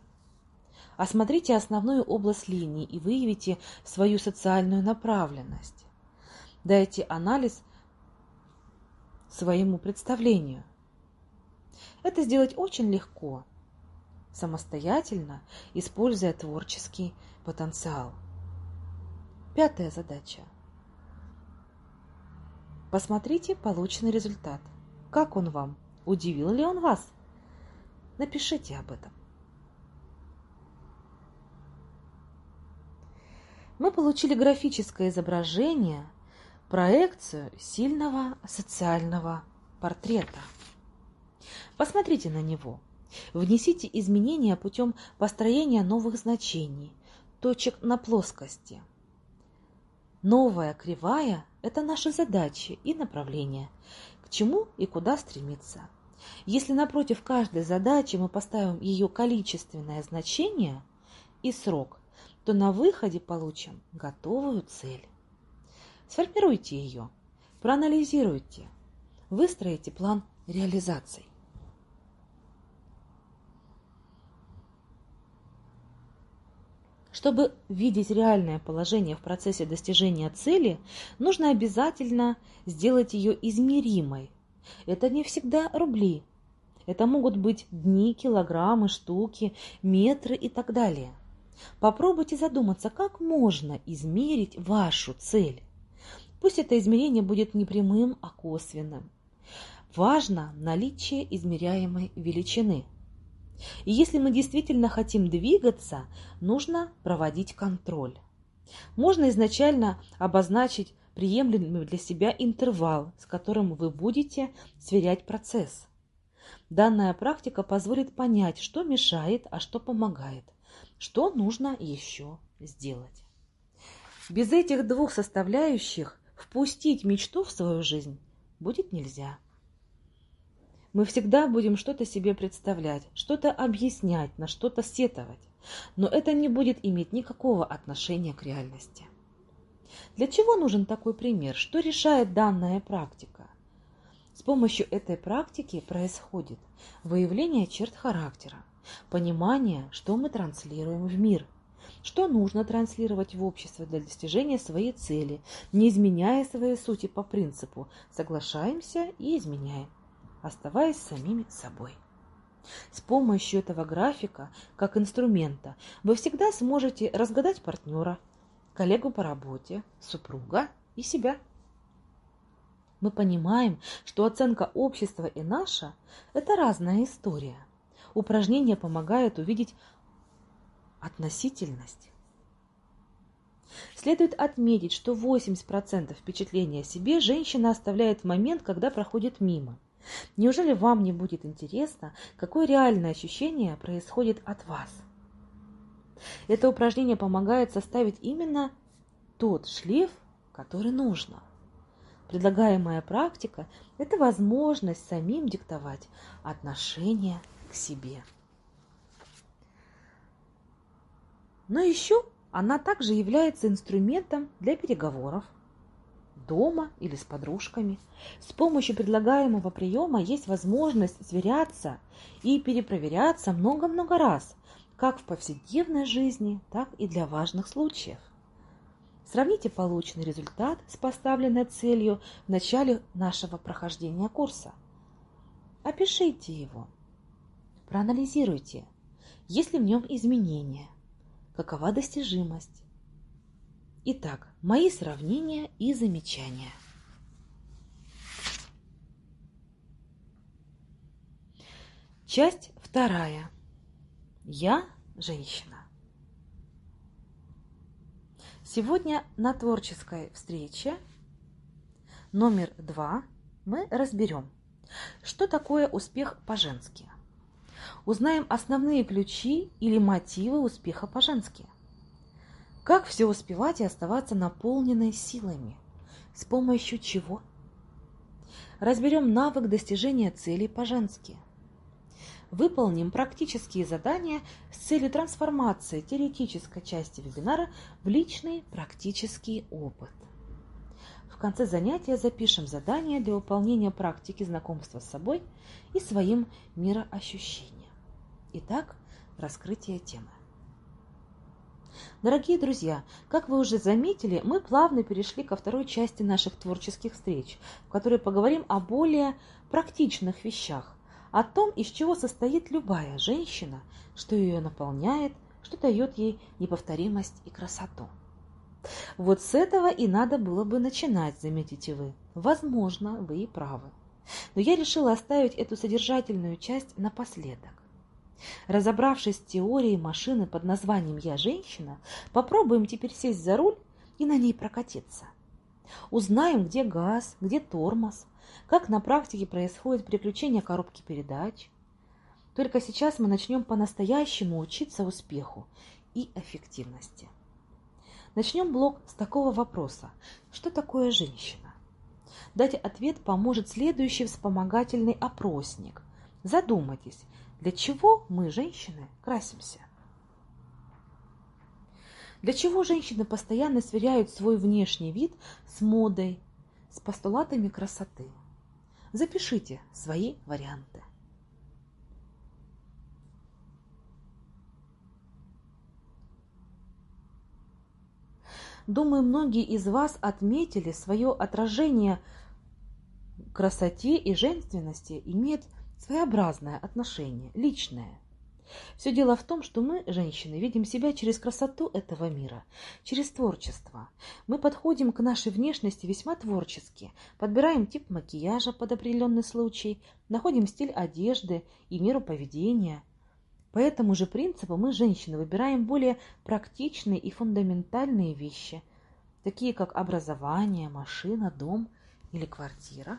Осмотрите основную область линии и выявите свою социальную направленность. Дайте анализ своему представлению. Это сделать очень легко, самостоятельно, используя творческий потенциал. Пятая задача. Посмотрите полученный результат. Как он вам? Удивил ли он вас? Напишите об этом. Мы получили графическое изображение, проекцию сильного социального портрета. Посмотрите на него. Внесите изменения путем построения новых значений, точек на плоскости. Новая кривая – это наши задачи и направления, к чему и куда стремиться. Если напротив каждой задачи мы поставим ее количественное значение и срок, то на выходе получим готовую цель. Сформируйте ее, проанализируйте, выстроите план реализации. Чтобы видеть реальное положение в процессе достижения цели, нужно обязательно сделать ее измеримой. Это не всегда рубли, Это могут быть дни, килограммы, штуки, метры и так далее. Попробуйте задуматься, как можно измерить вашу цель. Пусть это измерение будет не прямым, а косвенным. Важно наличие измеряемой величины. И если мы действительно хотим двигаться, нужно проводить контроль. Можно изначально обозначить приемлемый для себя интервал, с которым вы будете сверять процесс. Данная практика позволит понять, что мешает, а что помогает, что нужно еще сделать. Без этих двух составляющих впустить мечту в свою жизнь будет нельзя. Мы всегда будем что-то себе представлять, что-то объяснять, на что-то сетовать, но это не будет иметь никакого отношения к реальности. Для чего нужен такой пример? Что решает данная практика? С помощью этой практики происходит выявление черт характера, понимание, что мы транслируем в мир, что нужно транслировать в общество для достижения своей цели, не изменяя своей сути по принципу «соглашаемся и изменяем», оставаясь самими собой. С помощью этого графика, как инструмента, вы всегда сможете разгадать партнера, коллегу по работе, супруга и себя. Мы понимаем, что оценка общества и наша – это разная история. Упражнения помогают увидеть относительность. Следует отметить, что 80% впечатления о себе женщина оставляет в момент, когда проходит мимо. Неужели вам не будет интересно, какое реальное ощущение происходит от вас? Это упражнение помогает составить именно тот шлейф, который нужно. Предлагаемая практика – это возможность самим диктовать отношение к себе. Но еще она также является инструментом для переговоров дома или с подружками. С помощью предлагаемого приема есть возможность сверяться и перепроверяться много-много раз, как в повседневной жизни, так и для важных случаев. Сравните полученный результат с поставленной целью в начале нашего прохождения курса. Опишите его. Проанализируйте, есть ли в нем изменения, какова достижимость. Итак, мои сравнения и замечания. Часть вторая. Я женщина. Сегодня на творческой встрече номер два мы разберем, что такое успех по-женски. Узнаем основные ключи или мотивы успеха по-женски. Как все успевать и оставаться наполненной силами? С помощью чего? Разберем навык достижения целей по-женски – выполним практические задания с целью трансформации теоретической части вебинара в личный практический опыт. В конце занятия запишем задание для выполнения практики знакомства с собой и своим мироощущением. Итак, раскрытие темы. Дорогие друзья, как вы уже заметили, мы плавно перешли ко второй части наших творческих встреч, в которой поговорим о более практичных вещах, о том, из чего состоит любая женщина, что ее наполняет, что дает ей неповторимость и красоту. Вот с этого и надо было бы начинать, заметите вы. Возможно, вы и правы. Но я решила оставить эту содержательную часть напоследок. Разобравшись с теорией машины под названием «Я женщина», попробуем теперь сесть за руль и на ней прокатиться. Узнаем, где газ, где тормоз, как на практике происходит переключение коробки передач. Только сейчас мы начнем по-настоящему учиться успеху и эффективности. Начнем блок с такого вопроса. Что такое женщина? Дать ответ поможет следующий вспомогательный опросник. Задумайтесь, для чего мы, женщины, красимся? Для чего женщины постоянно сверяют свой внешний вид с модой, с постулатами красоты? Запишите свои варианты. Думаю, многие из вас отметили свое отражение красоте и женственности имеет своеобразное отношение, личное. Все дело в том, что мы, женщины, видим себя через красоту этого мира, через творчество. Мы подходим к нашей внешности весьма творчески, подбираем тип макияжа под определенный случай, находим стиль одежды и меру поведения. По этому же принципу мы, женщины, выбираем более практичные и фундаментальные вещи, такие как образование, машина, дом или квартира.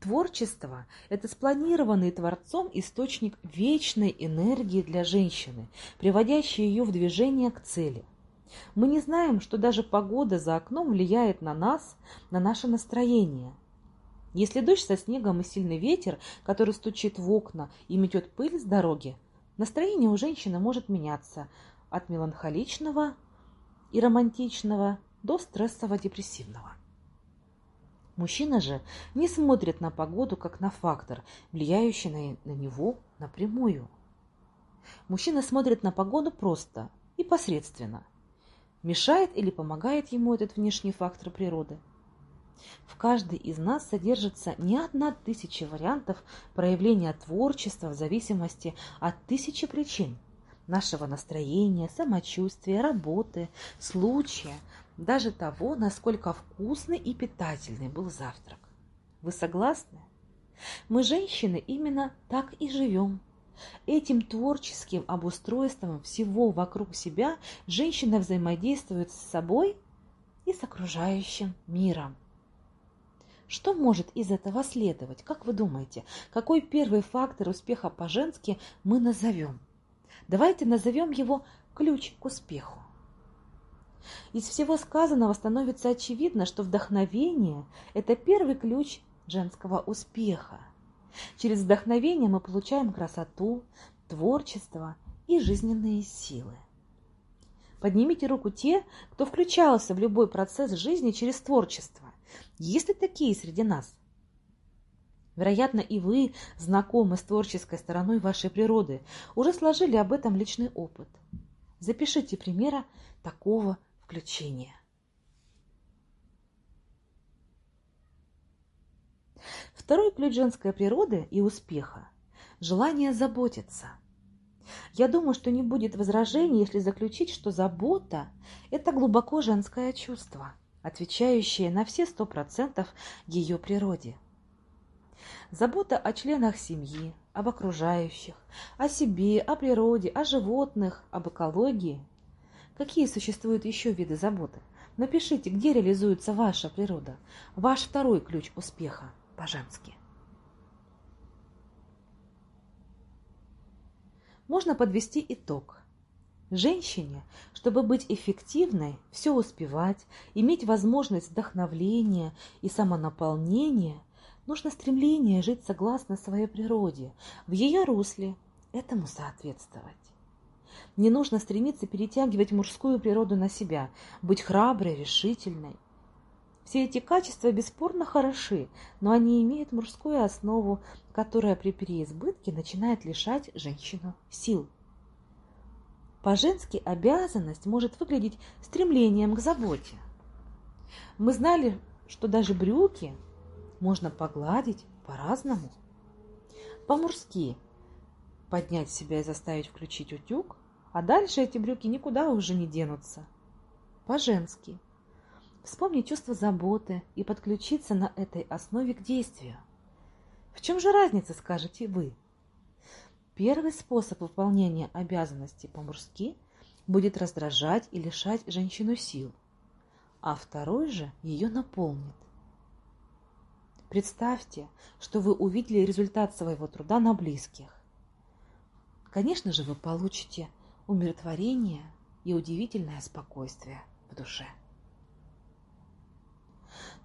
Творчество – это спланированный Творцом источник вечной энергии для женщины, приводящий ее в движение к цели. Мы не знаем, что даже погода за окном влияет на нас, на наше настроение. Если дождь со снегом и сильный ветер, который стучит в окна и метет пыль с дороги, настроение у женщины может меняться от меланхоличного и романтичного до стрессово-депрессивного. Мужчина же не смотрит на погоду как на фактор, влияющий на, него напрямую. Мужчина смотрит на погоду просто и посредственно. Мешает или помогает ему этот внешний фактор природы? В каждой из нас содержится не одна тысяча вариантов проявления творчества в зависимости от тысячи причин нашего настроения, самочувствия, работы, случая, даже того, насколько вкусный и питательный был завтрак. Вы согласны? Мы, женщины, именно так и живем. Этим творческим обустройством всего вокруг себя женщина взаимодействует с собой и с окружающим миром. Что может из этого следовать? Как вы думаете, какой первый фактор успеха по-женски мы назовем? Давайте назовем его ключ к успеху. Из всего сказанного становится очевидно, что вдохновение – это первый ключ женского успеха. Через вдохновение мы получаем красоту, творчество и жизненные силы. Поднимите руку те, кто включался в любой процесс жизни через творчество. Есть ли такие среди нас? Вероятно, и вы знакомы с творческой стороной вашей природы, уже сложили об этом личный опыт. Запишите примера такого включения. Второй ключ женской природы и успеха – желание заботиться. Я думаю, что не будет возражений, если заключить, что забота – это глубоко женское чувство, отвечающее на все сто процентов ее природе. Забота о членах семьи, об окружающих, о себе, о природе, о животных, об экологии Какие существуют еще виды заботы? Напишите, где реализуется ваша природа, ваш второй ключ успеха по-женски. Можно подвести итог. Женщине, чтобы быть эффективной, все успевать, иметь возможность вдохновления и самонаполнения, нужно стремление жить согласно своей природе, в ее русле, этому соответствовать. Не нужно стремиться перетягивать мужскую природу на себя, быть храброй, решительной. Все эти качества бесспорно хороши, но они имеют мужскую основу, которая при переизбытке начинает лишать женщину сил. По-женски обязанность может выглядеть стремлением к заботе. Мы знали, что даже брюки можно погладить по-разному. По-мужски поднять себя и заставить включить утюг, а дальше эти брюки никуда уже не денутся. По-женски. Вспомни чувство заботы и подключиться на этой основе к действию. В чем же разница, скажете вы? Первый способ выполнения обязанностей по-мужски будет раздражать и лишать женщину сил, а второй же ее наполнит. Представьте, что вы увидели результат своего труда на близких. Конечно же, вы получите умиротворение и удивительное спокойствие в душе.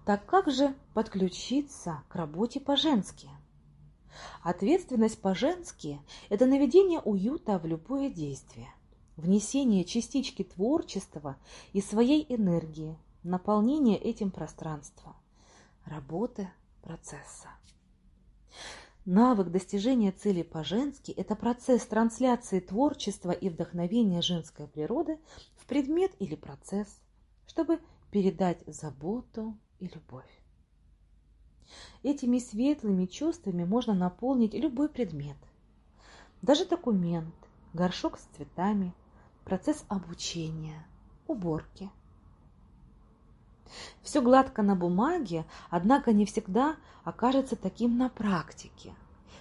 Так как же подключиться к работе по-женски? Ответственность по-женски – это наведение уюта в любое действие, внесение частички творчества и своей энергии, наполнение этим пространства, работы процесса. Навык достижения цели по-женски – это процесс трансляции творчества и вдохновения женской природы в предмет или процесс, чтобы передать заботу и любовь. Этими светлыми чувствами можно наполнить любой предмет. Даже документ, горшок с цветами, процесс обучения, уборки. Все гладко на бумаге, однако не всегда окажется таким на практике.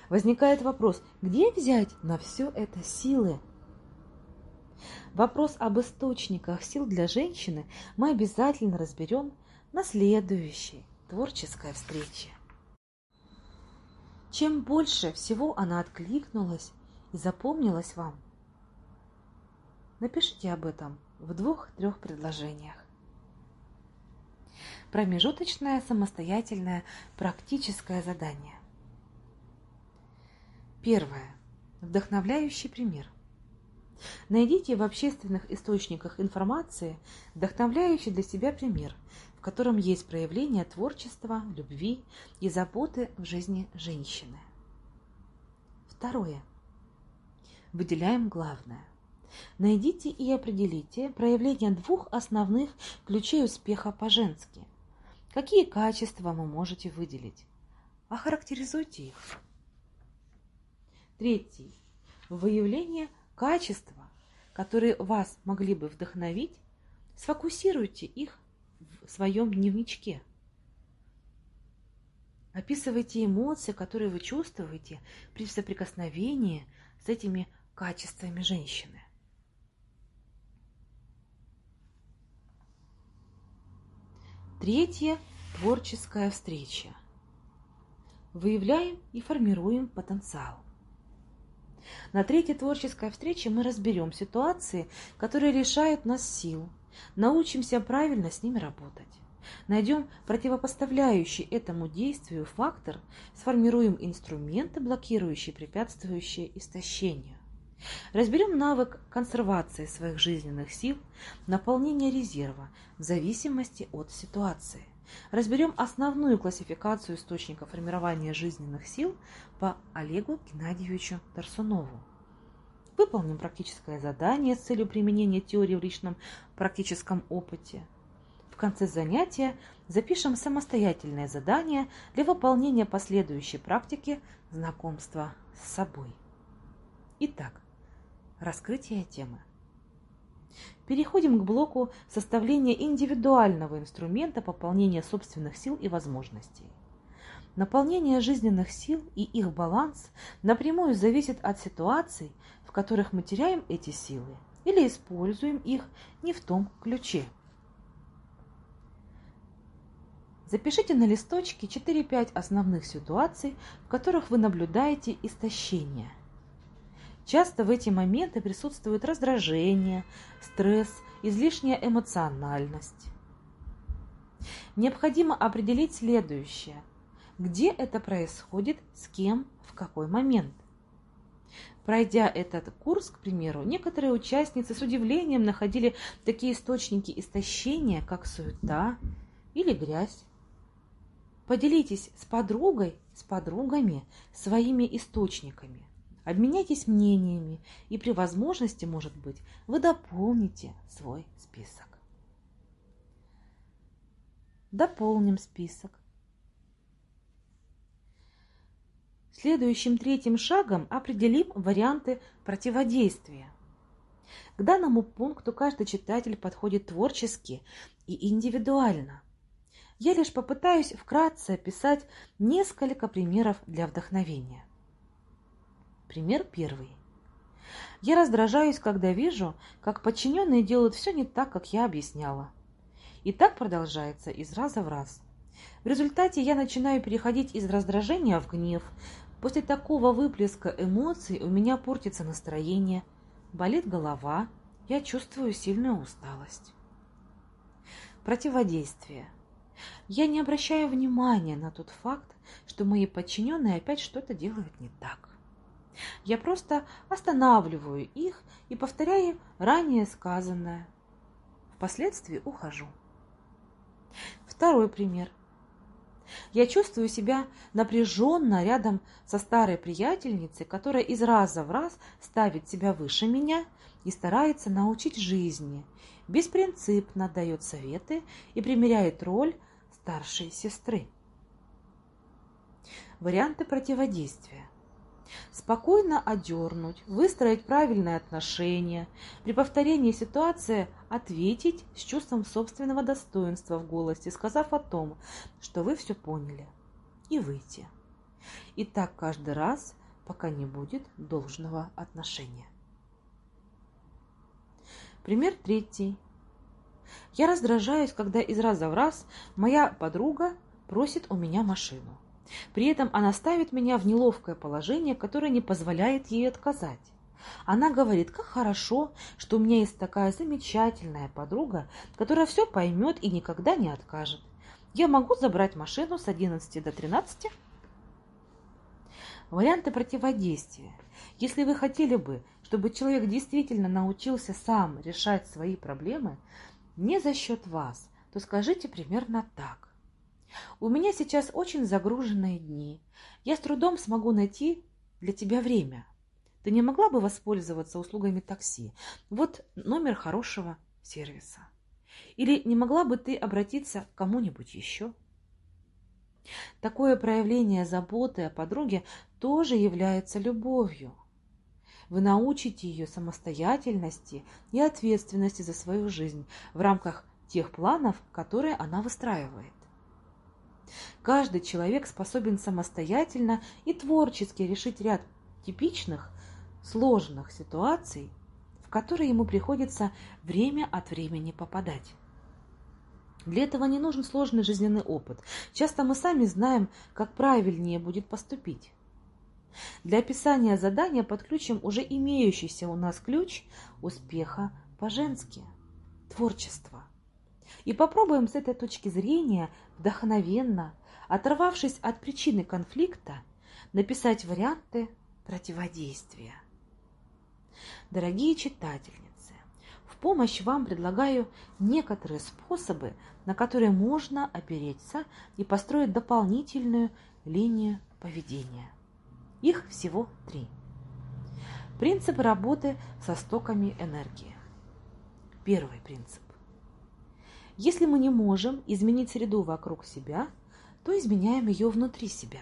Возникает вопрос, где взять на все это силы? Вопрос об источниках сил для женщины мы обязательно разберем на следующей творческой встрече. Чем больше всего она откликнулась и запомнилась вам, напишите об этом в двух-трех предложениях. Промежуточное самостоятельное практическое задание. Первое. Вдохновляющий пример. Найдите в общественных источниках информации вдохновляющий для себя пример, в котором есть проявление творчества, любви и заботы в жизни женщины. Второе. Выделяем главное. Найдите и определите проявление двух основных ключей успеха по-женски. Какие качества вы можете выделить? Охарактеризуйте их. Третий. Выявление качества, которые вас могли бы вдохновить, сфокусируйте их в своем дневничке. Описывайте эмоции, которые вы чувствуете при соприкосновении с этими качествами женщины. Третья творческая встреча. Выявляем и формируем потенциал. На третьей творческой встрече мы разберем ситуации, которые лишают нас сил, научимся правильно с ними работать. Найдем противопоставляющий этому действию фактор, сформируем инструменты, блокирующие, препятствующие истощению. Разберем навык консервации своих жизненных сил, наполнения резерва в зависимости от ситуации. Разберем основную классификацию источников формирования жизненных сил по Олегу Геннадьевичу Тарсунову. Выполним практическое задание с целью применения теории в личном практическом опыте. В конце занятия запишем самостоятельное задание для выполнения последующей практики знакомства с собой. Итак, раскрытие темы. Переходим к блоку составления индивидуального инструмента пополнения собственных сил и возможностей. Наполнение жизненных сил и их баланс напрямую зависит от ситуаций, в которых мы теряем эти силы или используем их не в том ключе. Запишите на листочке 4-5 основных ситуаций, в которых вы наблюдаете истощение – Часто в эти моменты присутствует раздражение, стресс, излишняя эмоциональность. Необходимо определить следующее. Где это происходит, с кем, в какой момент. Пройдя этот курс, к примеру, некоторые участницы с удивлением находили такие источники истощения, как суета или грязь. Поделитесь с подругой, с подругами своими источниками. Обменяйтесь мнениями, и при возможности, может быть, вы дополните свой список. Дополним список. Следующим третьим шагом определим варианты противодействия. К данному пункту каждый читатель подходит творчески и индивидуально. Я лишь попытаюсь вкратце описать несколько примеров для вдохновения. Пример первый. Я раздражаюсь, когда вижу, как подчиненные делают все не так, как я объясняла. И так продолжается из раза в раз. В результате я начинаю переходить из раздражения в гнев. После такого выплеска эмоций у меня портится настроение, болит голова, я чувствую сильную усталость. Противодействие. Я не обращаю внимания на тот факт, что мои подчиненные опять что-то делают не так. Я просто останавливаю их и повторяю ранее сказанное. Впоследствии ухожу. Второй пример. Я чувствую себя напряженно рядом со старой приятельницей, которая из раза в раз ставит себя выше меня и старается научить жизни, беспринципно дает советы и примеряет роль старшей сестры. Варианты противодействия. Спокойно одернуть, выстроить правильные отношения, при повторении ситуации ответить с чувством собственного достоинства в голосе, сказав о том, что вы все поняли, и выйти. И так каждый раз, пока не будет должного отношения. Пример третий. Я раздражаюсь, когда из раза в раз моя подруга просит у меня машину. При этом она ставит меня в неловкое положение, которое не позволяет ей отказать. Она говорит, как хорошо, что у меня есть такая замечательная подруга, которая все поймет и никогда не откажет. Я могу забрать машину с 11 до 13? Варианты противодействия. Если вы хотели бы, чтобы человек действительно научился сам решать свои проблемы, не за счет вас, то скажите примерно так. У меня сейчас очень загруженные дни. Я с трудом смогу найти для тебя время. Ты не могла бы воспользоваться услугами такси? Вот номер хорошего сервиса. Или не могла бы ты обратиться к кому-нибудь еще? Такое проявление заботы о подруге тоже является любовью. Вы научите ее самостоятельности и ответственности за свою жизнь в рамках тех планов, которые она выстраивает. Каждый человек способен самостоятельно и творчески решить ряд типичных, сложных ситуаций, в которые ему приходится время от времени попадать. Для этого не нужен сложный жизненный опыт. Часто мы сами знаем, как правильнее будет поступить. Для описания задания подключим уже имеющийся у нас ключ успеха по-женски – творчество. И попробуем с этой точки зрения вдохновенно, оторвавшись от причины конфликта, написать варианты противодействия. Дорогие читательницы, в помощь вам предлагаю некоторые способы, на которые можно опереться и построить дополнительную линию поведения. Их всего три. Принципы работы со стоками энергии. Первый принцип. Если мы не можем изменить среду вокруг себя, то изменяем ее внутри себя.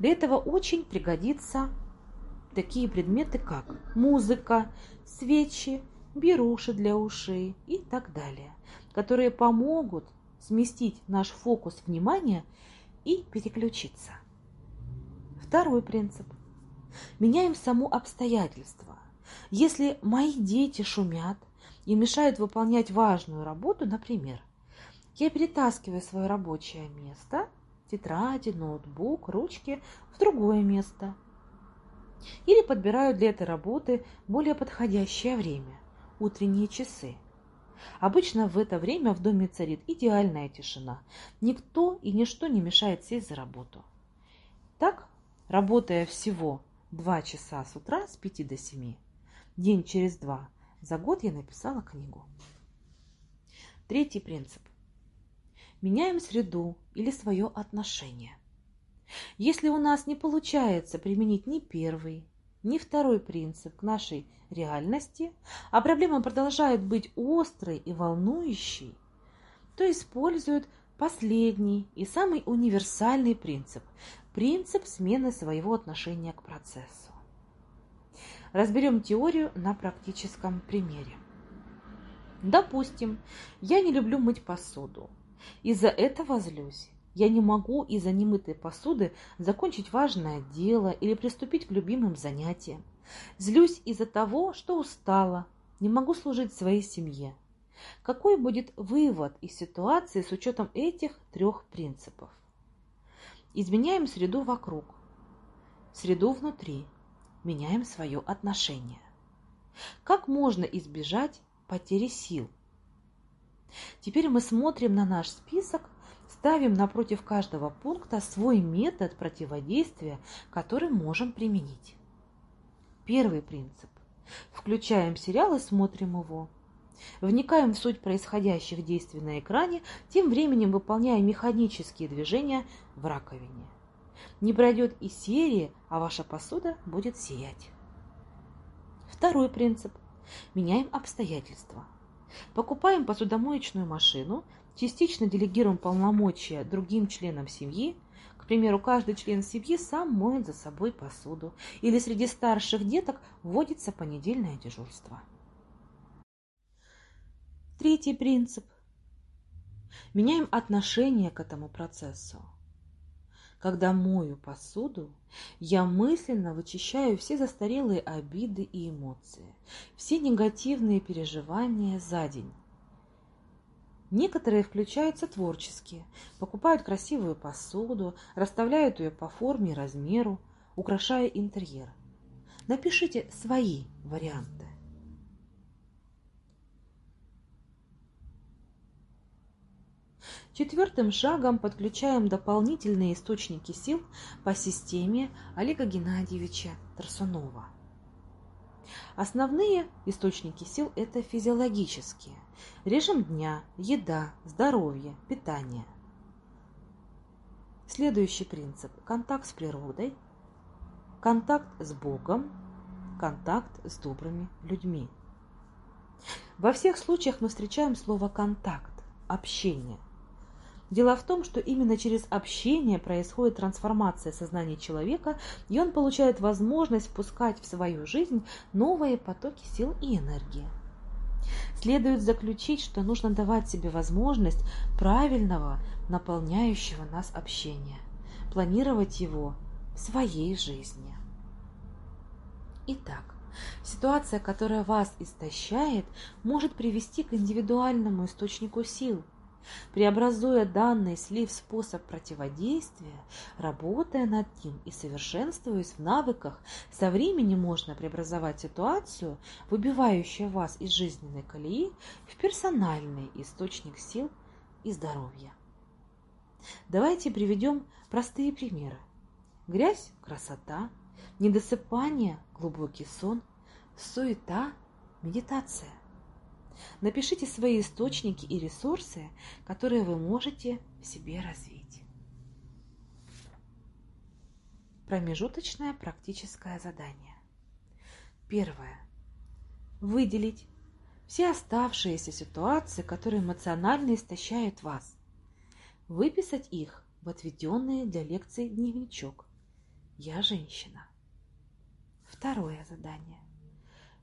Для этого очень пригодятся такие предметы, как музыка, свечи, беруши для ушей и так далее, которые помогут сместить наш фокус внимания и переключиться. Второй принцип. Меняем само обстоятельство. Если мои дети шумят, и мешают выполнять важную работу, например, я перетаскиваю свое рабочее место, тетради, ноутбук, ручки в другое место. Или подбираю для этой работы более подходящее время – утренние часы. Обычно в это время в доме царит идеальная тишина. Никто и ничто не мешает сесть за работу. Так, работая всего 2 часа с утра с 5 до 7, день через два – за год я написала книгу. Третий принцип. Меняем среду или свое отношение. Если у нас не получается применить ни первый, ни второй принцип к нашей реальности, а проблема продолжает быть острой и волнующей, то используют последний и самый универсальный принцип – принцип смены своего отношения к процессу. Разберем теорию на практическом примере. Допустим, я не люблю мыть посуду. Из-за этого злюсь. Я не могу из-за немытой посуды закончить важное дело или приступить к любимым занятиям. Злюсь из-за того, что устала, не могу служить своей семье. Какой будет вывод из ситуации с учетом этих трех принципов? Изменяем среду вокруг, среду внутри – меняем свое отношение. Как можно избежать потери сил? Теперь мы смотрим на наш список, ставим напротив каждого пункта свой метод противодействия, который можем применить. Первый принцип. Включаем сериал и смотрим его. Вникаем в суть происходящих действий на экране, тем временем выполняя механические движения в раковине. Не пройдет и серии, а ваша посуда будет сиять. Второй принцип. Меняем обстоятельства. Покупаем посудомоечную машину, частично делегируем полномочия другим членам семьи, к примеру, каждый член семьи сам моет за собой посуду, или среди старших деток вводится понедельное дежурство. Третий принцип. Меняем отношение к этому процессу. Когда мою посуду, я мысленно вычищаю все застарелые обиды и эмоции, все негативные переживания за день. Некоторые включаются творческие, покупают красивую посуду, расставляют ее по форме и размеру, украшая интерьер. Напишите свои варианты. Четвертым шагом подключаем дополнительные источники сил по системе Олега Геннадьевича Тарсунова. Основные источники сил – это физиологические. Режим дня, еда, здоровье, питание. Следующий принцип – контакт с природой, контакт с Богом, контакт с добрыми людьми. Во всех случаях мы встречаем слово «контакт», «общение». Дело в том, что именно через общение происходит трансформация сознания человека, и он получает возможность впускать в свою жизнь новые потоки сил и энергии. Следует заключить, что нужно давать себе возможность правильного, наполняющего нас общения, планировать его в своей жизни. Итак, ситуация, которая вас истощает, может привести к индивидуальному источнику сил – Преобразуя данный слив способ противодействия, работая над ним и совершенствуясь в навыках, со временем можно преобразовать ситуацию, выбивающую вас из жизненной колеи, в персональный источник сил и здоровья. Давайте приведем простые примеры. Грязь – красота, недосыпание – глубокий сон, суета – медитация. Напишите свои источники и ресурсы, которые вы можете в себе развить. Промежуточное практическое задание. Первое. Выделить все оставшиеся ситуации, которые эмоционально истощают вас. Выписать их в отведенный для лекции дневничок. Я женщина. Второе задание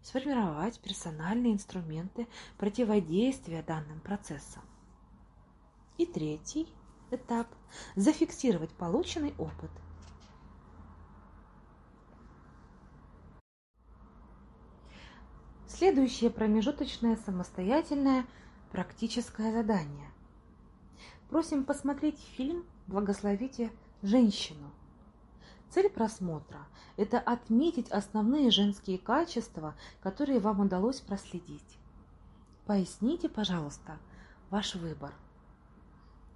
сформировать персональные инструменты противодействия данным процессам. И третий этап – зафиксировать полученный опыт. Следующее промежуточное самостоятельное практическое задание. Просим посмотреть фильм «Благословите женщину» Цель просмотра – это отметить основные женские качества, которые вам удалось проследить. Поясните, пожалуйста, ваш выбор.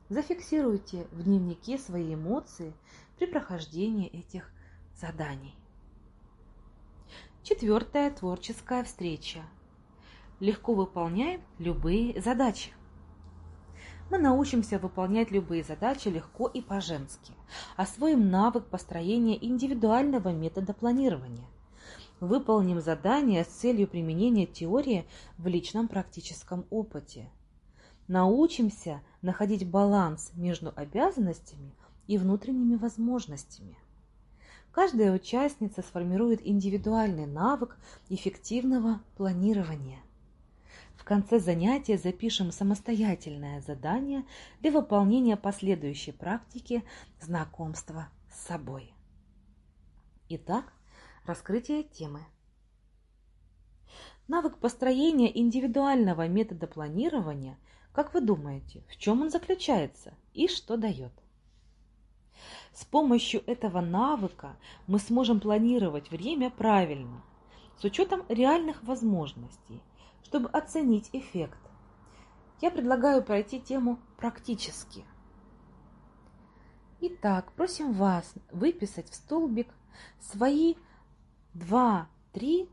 Зафиксируйте в дневнике свои эмоции при прохождении этих заданий. Четвертая творческая встреча. Легко выполняем любые задачи мы научимся выполнять любые задачи легко и по-женски, освоим навык построения индивидуального метода планирования, выполним задания с целью применения теории в личном практическом опыте, научимся находить баланс между обязанностями и внутренними возможностями. Каждая участница сформирует индивидуальный навык эффективного планирования – в конце занятия запишем самостоятельное задание для выполнения последующей практики знакомства с собой. Итак, раскрытие темы. Навык построения индивидуального метода планирования, как вы думаете, в чем он заключается и что дает? С помощью этого навыка мы сможем планировать время правильно, с учетом реальных возможностей чтобы оценить эффект. Я предлагаю пройти тему практически. Итак, просим вас выписать в столбик свои 2-3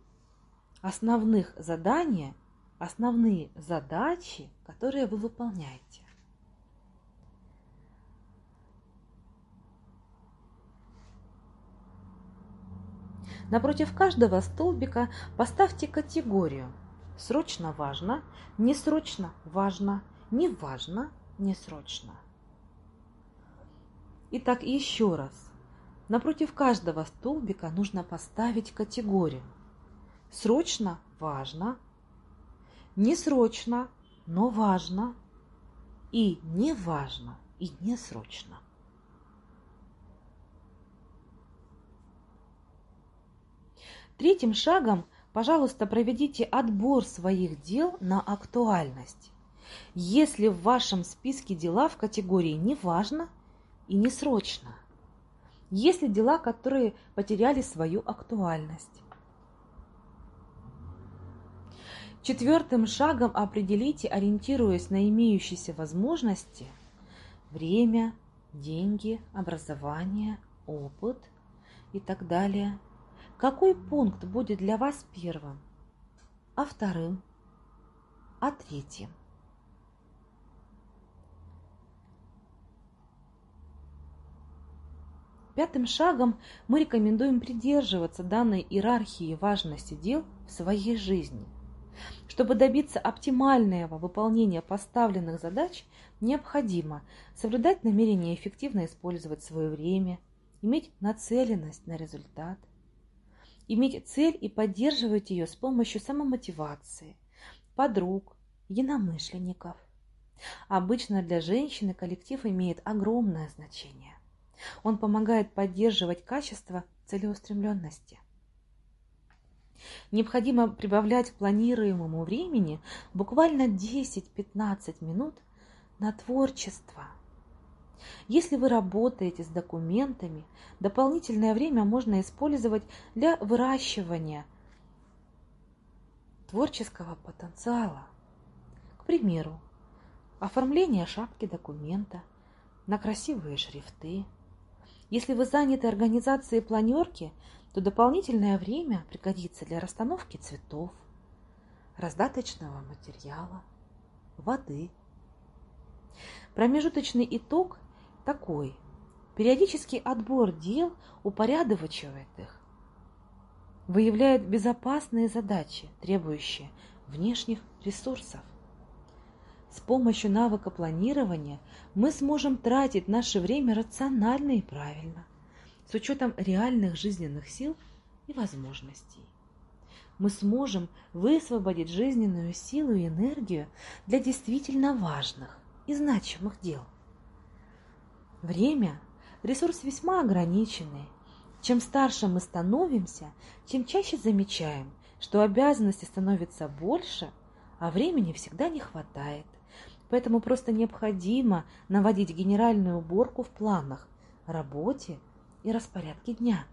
основных задания, основные задачи, которые вы выполняете. Напротив каждого столбика поставьте категорию – Срочно важно, не срочно важно, не важно, не срочно. Итак, еще раз. Напротив каждого столбика нужно поставить категорию. Срочно – важно, не срочно, но важно, и не важно, и не срочно. Третьим шагом, пожалуйста, проведите отбор своих дел на актуальность. Если в вашем списке дела в категории «не важно» и «не срочно», если дела, которые потеряли свою актуальность. Четвертым шагом определите, ориентируясь на имеющиеся возможности, время, деньги, образование, опыт и так далее. Какой пункт будет для вас первым, а вторым, а третьим? Пятым шагом мы рекомендуем придерживаться данной иерархии важности дел в своей жизни. Чтобы добиться оптимального выполнения поставленных задач, необходимо соблюдать намерение эффективно использовать свое время, иметь нацеленность на результат, иметь цель и поддерживать ее с помощью самомотивации, подруг, единомышленников. Обычно для женщины коллектив имеет огромное значение. Он помогает поддерживать качество целеустремленности. Необходимо прибавлять к планируемому времени буквально 10-15 минут на творчество. Если вы работаете с документами, дополнительное время можно использовать для выращивания творческого потенциала. К примеру, оформление шапки документа на красивые шрифты – если вы заняты организацией планерки, то дополнительное время пригодится для расстановки цветов, раздаточного материала, воды. Промежуточный итог такой. Периодический отбор дел упорядочивает их, выявляет безопасные задачи, требующие внешних ресурсов. С помощью навыка планирования мы сможем тратить наше время рационально и правильно, с учетом реальных жизненных сил и возможностей. Мы сможем высвободить жизненную силу и энергию для действительно важных и значимых дел. Время – ресурс весьма ограниченный. Чем старше мы становимся, тем чаще замечаем, что обязанностей становится больше, а времени всегда не хватает. Поэтому просто необходимо наводить генеральную уборку в планах, работе и распорядке дня.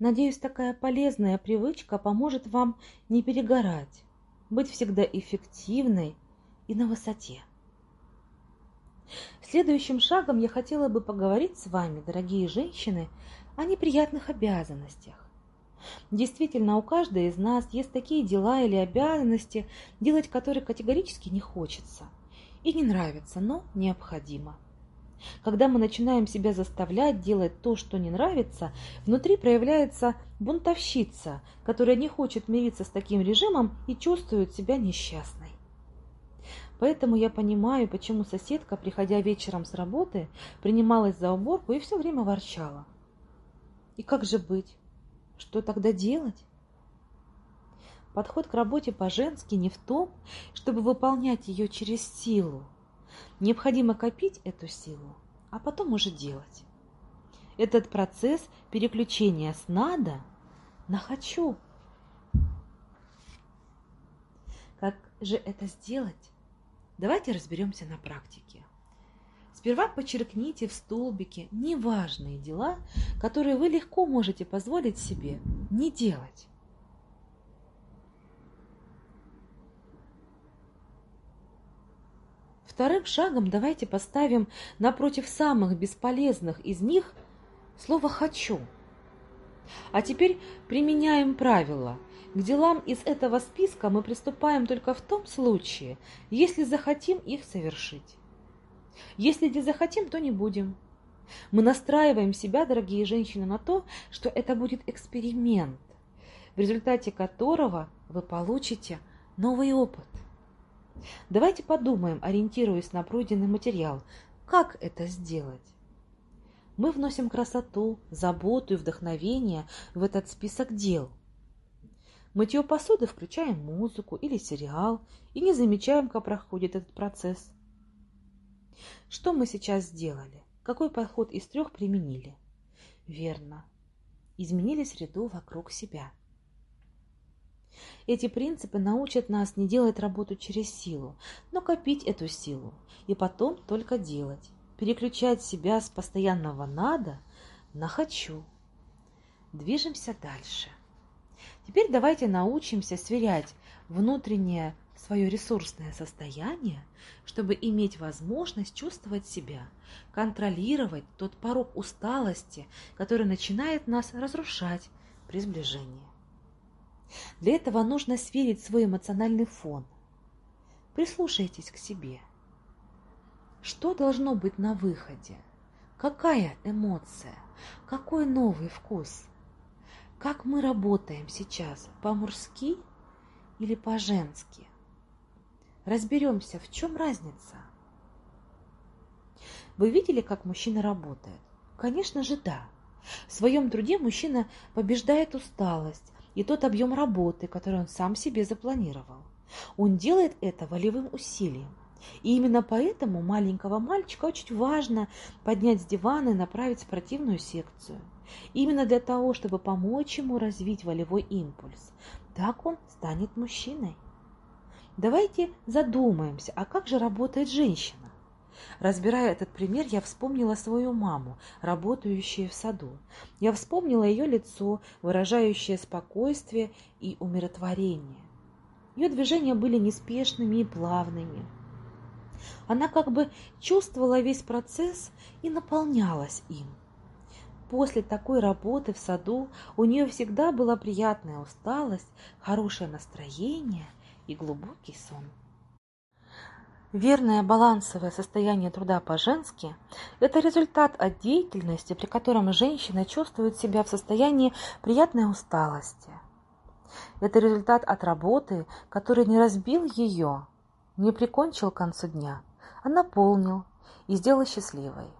Надеюсь, такая полезная привычка поможет вам не перегорать, быть всегда эффективной и на высоте. Следующим шагом я хотела бы поговорить с вами, дорогие женщины, о неприятных обязанностях. Действительно, у каждой из нас есть такие дела или обязанности, делать которые категорически не хочется и не нравится, но необходимо. Когда мы начинаем себя заставлять делать то, что не нравится, внутри проявляется бунтовщица, которая не хочет мириться с таким режимом и чувствует себя несчастной. Поэтому я понимаю, почему соседка, приходя вечером с работы, принималась за уборку и все время ворчала. И как же быть? Что тогда делать? Подход к работе по-женски не в том, чтобы выполнять ее через силу. Необходимо копить эту силу, а потом уже делать. Этот процесс переключения с «надо» на «хочу». Как же это сделать? Давайте разберемся на практике. Сперва подчеркните в столбике неважные дела, которые вы легко можете позволить себе не делать. Вторым шагом давайте поставим напротив самых бесполезных из них слово «хочу». А теперь применяем правило. К делам из этого списка мы приступаем только в том случае, если захотим их совершить. Если не захотим, то не будем. Мы настраиваем себя, дорогие женщины, на то, что это будет эксперимент, в результате которого вы получите новый опыт. Давайте подумаем, ориентируясь на пройденный материал, как это сделать. Мы вносим красоту, заботу и вдохновение в этот список дел. Мытье посуды включаем музыку или сериал и не замечаем, как проходит этот процесс. Что мы сейчас сделали? Какой подход из трех применили? Верно. Изменили среду вокруг себя. Эти принципы научат нас не делать работу через силу, но копить эту силу и потом только делать. Переключать себя с постоянного «надо» на «хочу». Движемся дальше. Теперь давайте научимся сверять внутреннее свое ресурсное состояние, чтобы иметь возможность чувствовать себя, контролировать тот порог усталости, который начинает нас разрушать при сближении. Для этого нужно сверить свой эмоциональный фон. Прислушайтесь к себе. Что должно быть на выходе? Какая эмоция? Какой новый вкус? Как мы работаем сейчас? По-мужски или по-женски? Разберемся, в чем разница. Вы видели, как мужчина работает? Конечно же, да. В своем труде мужчина побеждает усталость, и тот объем работы, который он сам себе запланировал. Он делает это волевым усилием. И именно поэтому маленького мальчика очень важно поднять с дивана и направить в спортивную секцию. Именно для того, чтобы помочь ему развить волевой импульс. Так он станет мужчиной. Давайте задумаемся, а как же работает женщина? Разбирая этот пример, я вспомнила свою маму, работающую в саду. Я вспомнила ее лицо, выражающее спокойствие и умиротворение. Ее движения были неспешными и плавными. Она как бы чувствовала весь процесс и наполнялась им. После такой работы в саду у нее всегда была приятная усталость, хорошее настроение и глубокий сон. Верное балансовое состояние труда по-женски – это результат от деятельности, при котором женщина чувствует себя в состоянии приятной усталости. Это результат от работы, который не разбил ее, не прикончил к концу дня, а наполнил и сделал счастливой.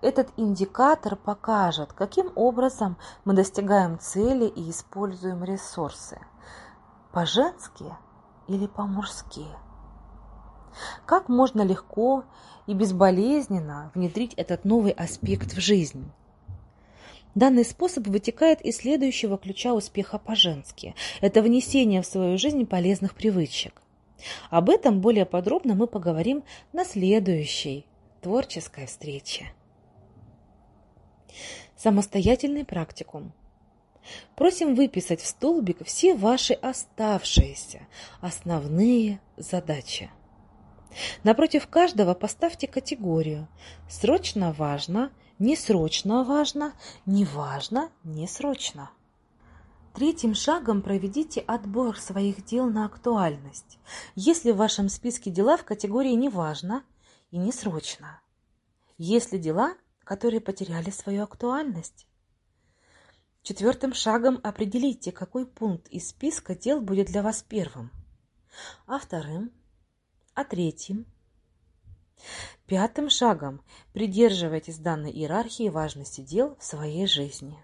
Этот индикатор покажет, каким образом мы достигаем цели и используем ресурсы. По-женски или по-мужски. Как можно легко и безболезненно внедрить этот новый аспект в жизнь? Данный способ вытекает из следующего ключа успеха по-женски. Это внесение в свою жизнь полезных привычек. Об этом более подробно мы поговорим на следующей творческой встрече. Самостоятельный практикум. Просим выписать в столбик все ваши оставшиеся основные задачи. Напротив каждого поставьте категорию «Срочно важно», «Не срочно важно», «Не важно», «Не срочно». Третьим шагом проведите отбор своих дел на актуальность, если в вашем списке дела в категории «Не важно» и «Не срочно». Если дела, которые потеряли свою актуальность. Четвертым шагом определите, какой пункт из списка дел будет для вас первым, а вторым – а третьим? Пятым шагом придерживайтесь данной иерархии важности дел в своей жизни.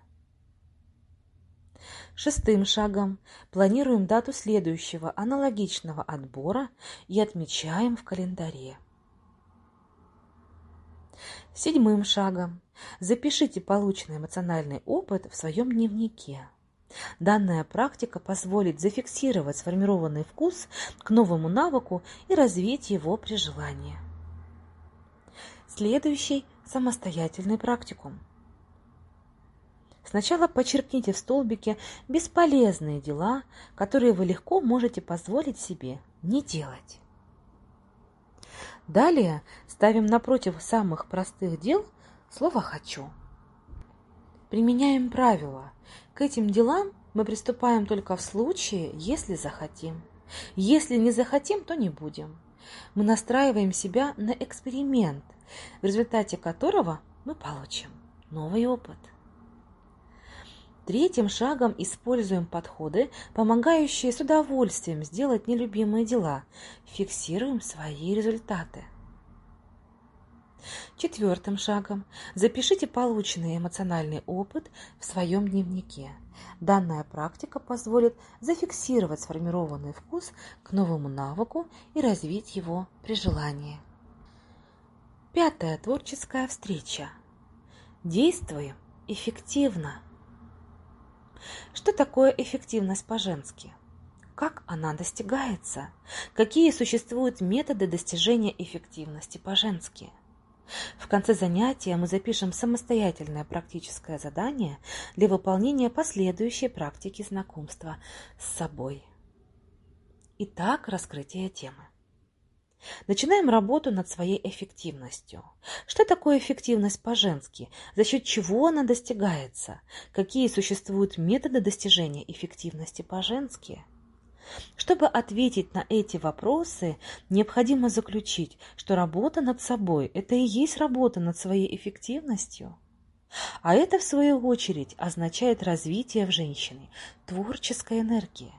Шестым шагом планируем дату следующего аналогичного отбора и отмечаем в календаре. Седьмым шагом запишите полученный эмоциональный опыт в своем дневнике. Данная практика позволит зафиксировать сформированный вкус к новому навыку и развить его при желании. Следующий – самостоятельный практикум. Сначала подчеркните в столбике бесполезные дела, которые вы легко можете позволить себе не делать. Далее ставим напротив самых простых дел слово «хочу». Применяем правило к этим делам мы приступаем только в случае, если захотим. Если не захотим, то не будем. Мы настраиваем себя на эксперимент, в результате которого мы получим новый опыт. Третьим шагом используем подходы, помогающие с удовольствием сделать нелюбимые дела. Фиксируем свои результаты. Четвертым шагом запишите полученный эмоциональный опыт в своем дневнике. Данная практика позволит зафиксировать сформированный вкус к новому навыку и развить его при желании. Пятая творческая встреча. Действуем эффективно. Что такое эффективность по-женски? Как она достигается? Какие существуют методы достижения эффективности по-женски? В конце занятия мы запишем самостоятельное практическое задание для выполнения последующей практики знакомства с собой. Итак, раскрытие темы. Начинаем работу над своей эффективностью. Что такое эффективность по-женски? За счет чего она достигается? Какие существуют методы достижения эффективности по-женски? Чтобы ответить на эти вопросы, необходимо заключить, что работа над собой – это и есть работа над своей эффективностью. А это, в свою очередь, означает развитие в женщине творческой энергии.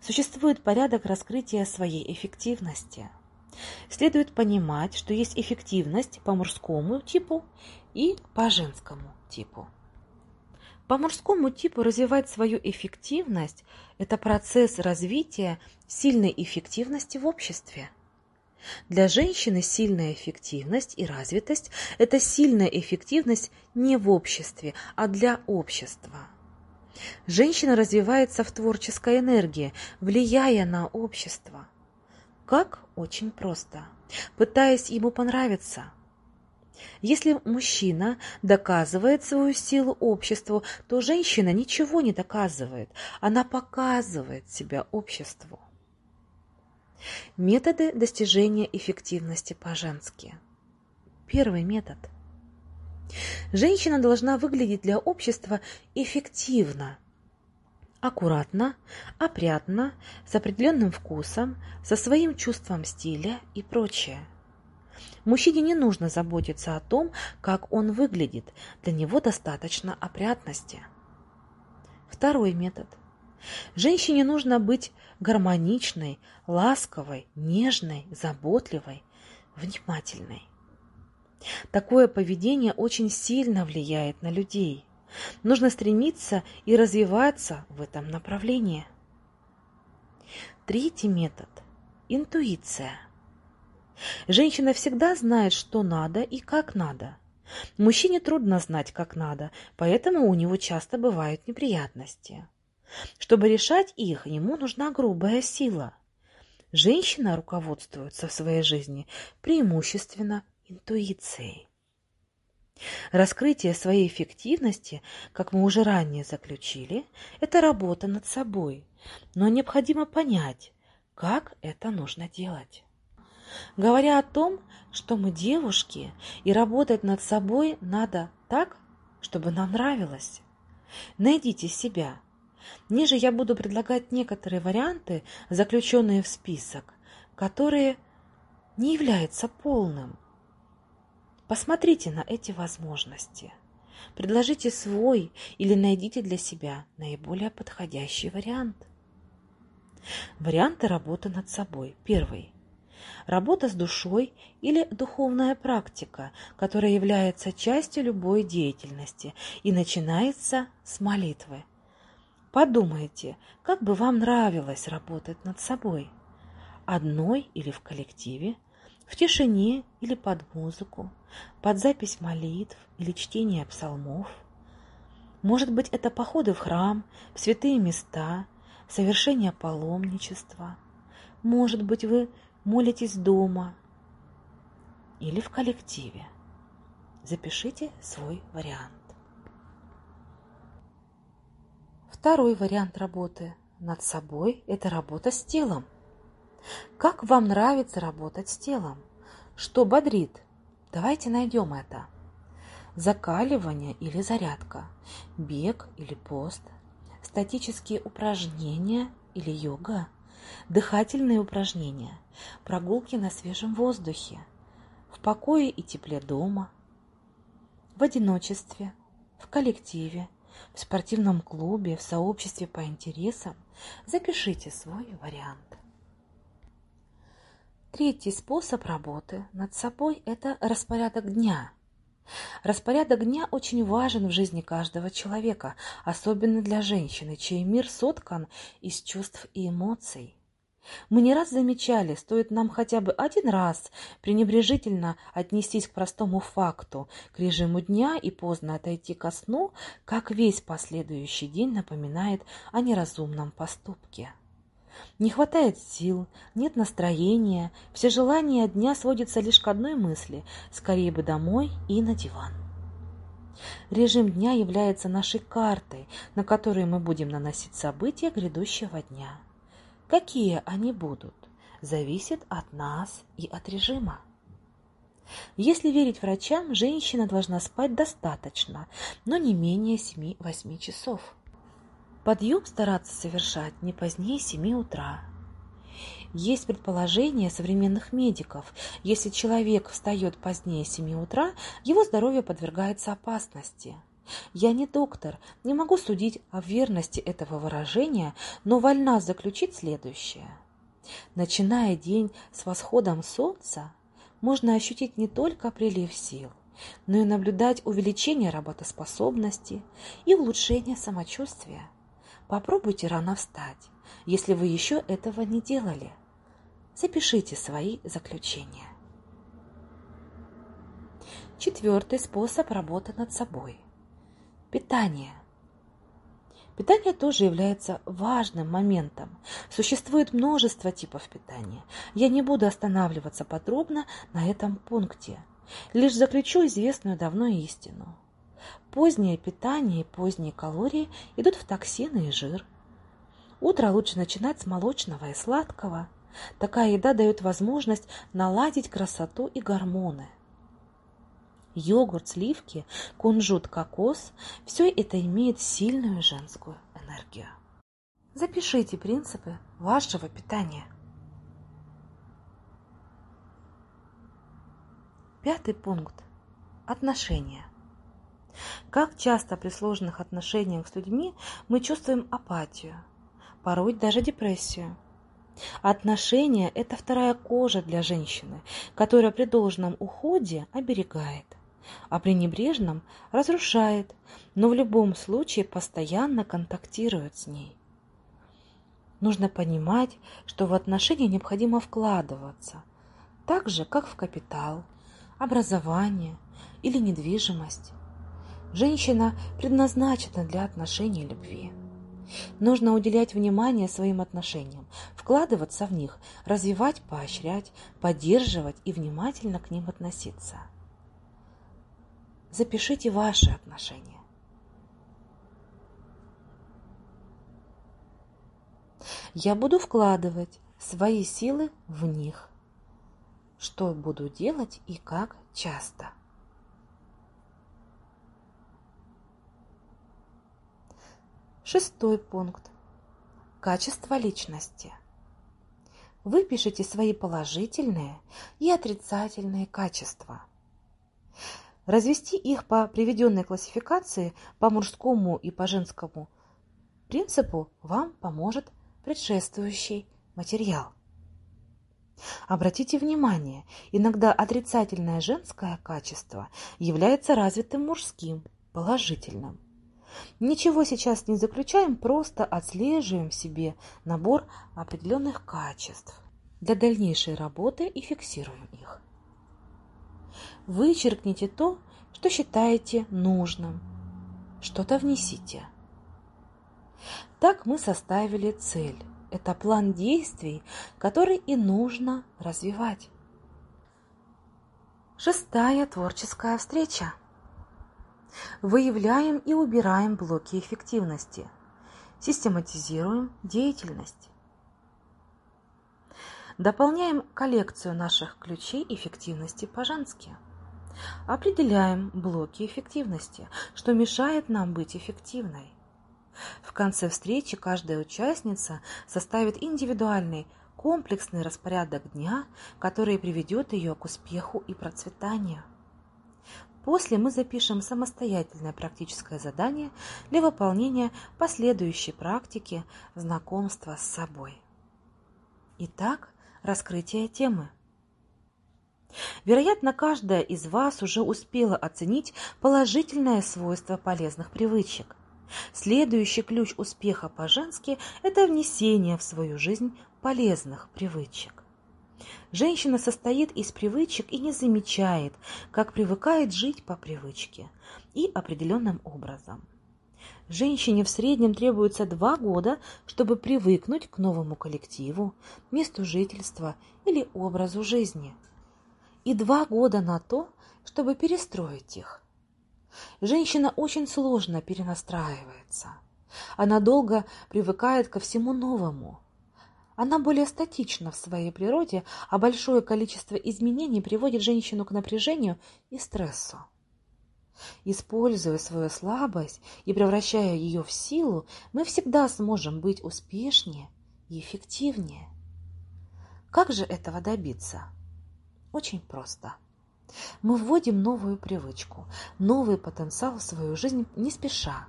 Существует порядок раскрытия своей эффективности. Следует понимать, что есть эффективность по мужскому типу и по женскому типу. По мужскому типу развивать свою эффективность – это процесс развития сильной эффективности в обществе. Для женщины сильная эффективность и развитость – это сильная эффективность не в обществе, а для общества. Женщина развивается в творческой энергии, влияя на общество. Как? Очень просто. Пытаясь ему понравиться – если мужчина доказывает свою силу обществу, то женщина ничего не доказывает, она показывает себя обществу. Методы достижения эффективности по-женски. Первый метод. Женщина должна выглядеть для общества эффективно, аккуратно, опрятно, с определенным вкусом, со своим чувством стиля и прочее. Мужчине не нужно заботиться о том, как он выглядит, для него достаточно опрятности. Второй метод. Женщине нужно быть гармоничной, ласковой, нежной, заботливой, внимательной. Такое поведение очень сильно влияет на людей. Нужно стремиться и развиваться в этом направлении. Третий метод – интуиция. Женщина всегда знает, что надо и как надо. Мужчине трудно знать, как надо, поэтому у него часто бывают неприятности. Чтобы решать их, ему нужна грубая сила. Женщина руководствуется в своей жизни преимущественно интуицией. Раскрытие своей эффективности, как мы уже ранее заключили, это работа над собой, но необходимо понять, как это нужно делать говоря о том, что мы девушки, и работать над собой надо так, чтобы нам нравилось. Найдите себя. Ниже я буду предлагать некоторые варианты, заключенные в список, которые не являются полным. Посмотрите на эти возможности. Предложите свой или найдите для себя наиболее подходящий вариант. Варианты работы над собой. Первый работа с душой или духовная практика, которая является частью любой деятельности и начинается с молитвы. Подумайте, как бы вам нравилось работать над собой? Одной или в коллективе, в тишине или под музыку, под запись молитв или чтение псалмов? Может быть, это походы в храм, в святые места, совершение паломничества. Может быть, вы молитесь дома или в коллективе. Запишите свой вариант. Второй вариант работы над собой – это работа с телом. Как вам нравится работать с телом? Что бодрит? Давайте найдем это. Закаливание или зарядка, бег или пост, статические упражнения или йога, дыхательные упражнения, прогулки на свежем воздухе, в покое и тепле дома, в одиночестве, в коллективе, в спортивном клубе, в сообществе по интересам. Запишите свой вариант. Третий способ работы над собой – это распорядок дня. Распорядок дня очень важен в жизни каждого человека, особенно для женщины, чей мир соткан из чувств и эмоций. Мы не раз замечали, стоит нам хотя бы один раз пренебрежительно отнестись к простому факту, к режиму дня и поздно отойти ко сну, как весь последующий день напоминает о неразумном поступке. Не хватает сил, нет настроения, все желания дня сводятся лишь к одной мысли – скорее бы домой и на диван. Режим дня является нашей картой, на которую мы будем наносить события грядущего дня. Какие они будут, зависит от нас и от режима. Если верить врачам, женщина должна спать достаточно, но не менее 7-8 часов. Подъем стараться совершать не позднее 7 утра. Есть предположение современных медиков, если человек встает позднее 7 утра, его здоровье подвергается опасности. Я не доктор, не могу судить о верности этого выражения, но вольна заключить следующее. Начиная день с восходом солнца, можно ощутить не только прилив сил, но и наблюдать увеличение работоспособности и улучшение самочувствия. Попробуйте рано встать, если вы еще этого не делали. Запишите свои заключения. Четвертый способ работы над собой. Питание. Питание тоже является важным моментом. Существует множество типов питания. Я не буду останавливаться подробно на этом пункте. Лишь заключу известную давно истину. Позднее питание и поздние калории идут в токсины и жир. Утро лучше начинать с молочного и сладкого. Такая еда дает возможность наладить красоту и гормоны. Йогурт, сливки, кунжут, кокос – все это имеет сильную женскую энергию. Запишите принципы вашего питания. Пятый пункт. Отношения. Как часто при сложных отношениях с людьми мы чувствуем апатию, порой даже депрессию. Отношения – это вторая кожа для женщины, которая при должном уходе оберегает, а при небрежном разрушает, но в любом случае постоянно контактирует с ней. Нужно понимать, что в отношения необходимо вкладываться, так же, как в капитал, образование или недвижимость. Женщина предназначена для отношений любви. Нужно уделять внимание своим отношениям, вкладываться в них, развивать, поощрять, поддерживать и внимательно к ним относиться. Запишите ваши отношения. Я буду вкладывать свои силы в них. Что буду делать и как часто. Шестой пункт. Качество личности. Вы пишете свои положительные и отрицательные качества. Развести их по приведенной классификации по мужскому и по женскому принципу вам поможет предшествующий материал. Обратите внимание, иногда отрицательное женское качество является развитым мужским, положительным. Ничего сейчас не заключаем, просто отслеживаем в себе набор определенных качеств для дальнейшей работы и фиксируем их. Вычеркните то, что считаете нужным. Что-то внесите. Так мы составили цель. Это план действий, который и нужно развивать. Шестая творческая встреча. Выявляем и убираем блоки эффективности. Систематизируем деятельность. Дополняем коллекцию наших ключей эффективности по-женски. Определяем блоки эффективности, что мешает нам быть эффективной. В конце встречи каждая участница составит индивидуальный комплексный распорядок дня, который приведет ее к успеху и процветанию. После мы запишем самостоятельное практическое задание для выполнения последующей практики знакомства с собой. Итак, раскрытие темы. Вероятно, каждая из вас уже успела оценить положительное свойство полезных привычек. Следующий ключ успеха по-женски – это внесение в свою жизнь полезных привычек. Женщина состоит из привычек и не замечает, как привыкает жить по привычке и определенным образом. Женщине в среднем требуется два года, чтобы привыкнуть к новому коллективу, месту жительства или образу жизни. И два года на то, чтобы перестроить их. Женщина очень сложно перенастраивается. Она долго привыкает ко всему новому – она более статична в своей природе, а большое количество изменений приводит женщину к напряжению и стрессу. Используя свою слабость и превращая ее в силу, мы всегда сможем быть успешнее и эффективнее. Как же этого добиться? Очень просто. Мы вводим новую привычку, новый потенциал в свою жизнь не спеша,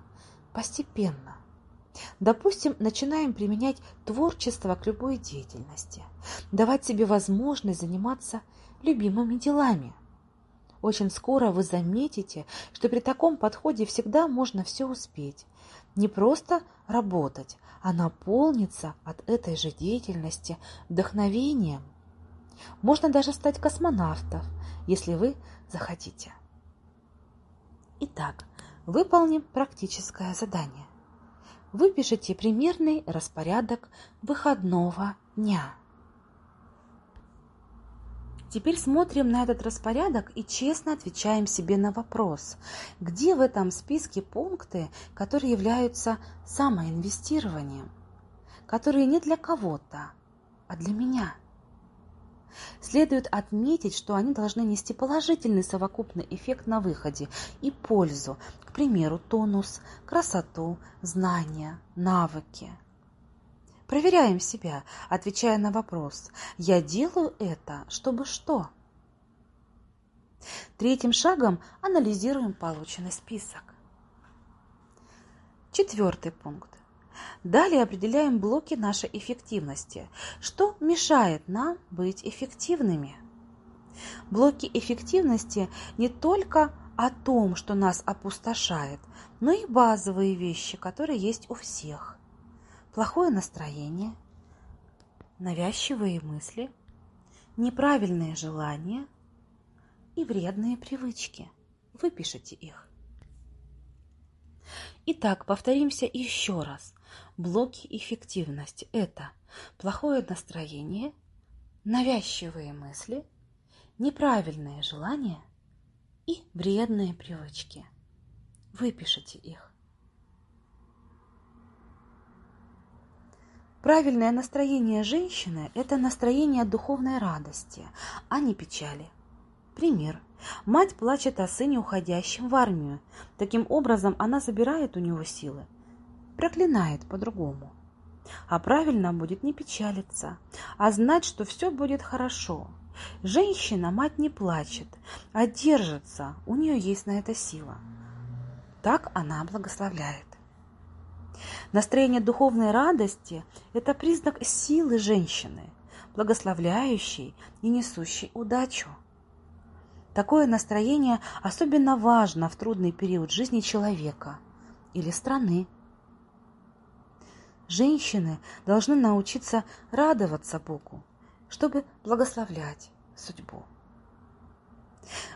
постепенно – Допустим, начинаем применять творчество к любой деятельности, давать себе возможность заниматься любимыми делами. Очень скоро вы заметите, что при таком подходе всегда можно все успеть. Не просто работать, а наполниться от этой же деятельности вдохновением. Можно даже стать космонавтом, если вы захотите. Итак, выполним практическое задание выпишите примерный распорядок выходного дня. Теперь смотрим на этот распорядок и честно отвечаем себе на вопрос, где в этом списке пункты, которые являются самоинвестированием, которые не для кого-то, а для меня – Следует отметить, что они должны нести положительный совокупный эффект на выходе и пользу, к примеру, тонус, красоту, знания, навыки. Проверяем себя, отвечая на вопрос «Я делаю это, чтобы что?». Третьим шагом анализируем полученный список. Четвертый пункт. Далее определяем блоки нашей эффективности. Что мешает нам быть эффективными? Блоки эффективности не только о том, что нас опустошает, но и базовые вещи, которые есть у всех. Плохое настроение, навязчивые мысли, неправильные желания и вредные привычки. Выпишите их. Итак, повторимся еще раз. Блоки эффективности – это плохое настроение, навязчивые мысли, неправильные желания и вредные привычки. Выпишите их. Правильное настроение женщины – это настроение духовной радости, а не печали. Пример. Мать плачет о сыне, уходящем в армию. Таким образом, она забирает у него силы проклинает по-другому. А правильно будет не печалиться, а знать, что все будет хорошо. Женщина, мать не плачет, а держится, у нее есть на это сила. Так она благословляет. Настроение духовной радости – это признак силы женщины, благословляющей и несущей удачу. Такое настроение особенно важно в трудный период жизни человека или страны. Женщины должны научиться радоваться Богу, чтобы благословлять судьбу.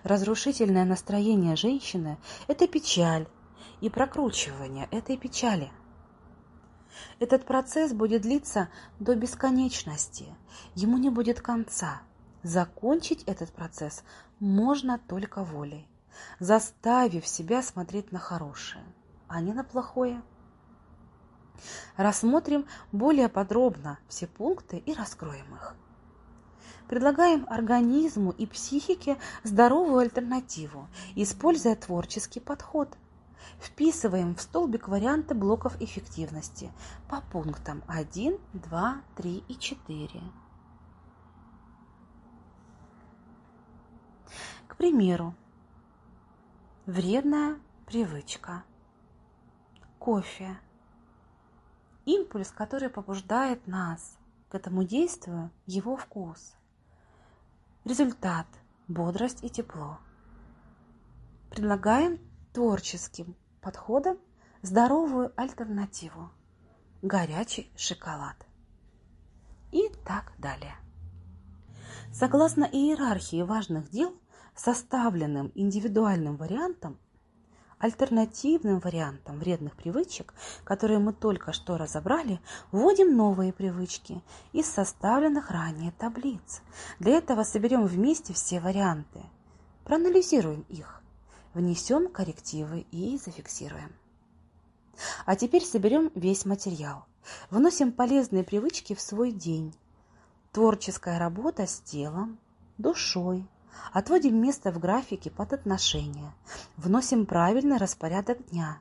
Разрушительное настроение женщины – это печаль и прокручивание этой печали. Этот процесс будет длиться до бесконечности, ему не будет конца. Закончить этот процесс можно только волей, заставив себя смотреть на хорошее, а не на плохое. Рассмотрим более подробно все пункты и раскроем их. Предлагаем организму и психике здоровую альтернативу, используя творческий подход. Вписываем в столбик варианты блоков эффективности по пунктам 1, 2, 3 и 4. К примеру, Вредная привычка. Кофе. Импульс, который побуждает нас к этому действию, его вкус. Результат – бодрость и тепло. Предлагаем творческим подходом здоровую альтернативу – горячий шоколад. И так далее. Согласно иерархии важных дел, составленным индивидуальным вариантом, альтернативным вариантом вредных привычек, которые мы только что разобрали, вводим новые привычки из составленных ранее таблиц. Для этого соберем вместе все варианты, проанализируем их, внесем коррективы и зафиксируем. А теперь соберем весь материал. Вносим полезные привычки в свой день. Творческая работа с телом, душой, Отводим место в графике под отношения. Вносим правильный распорядок дня.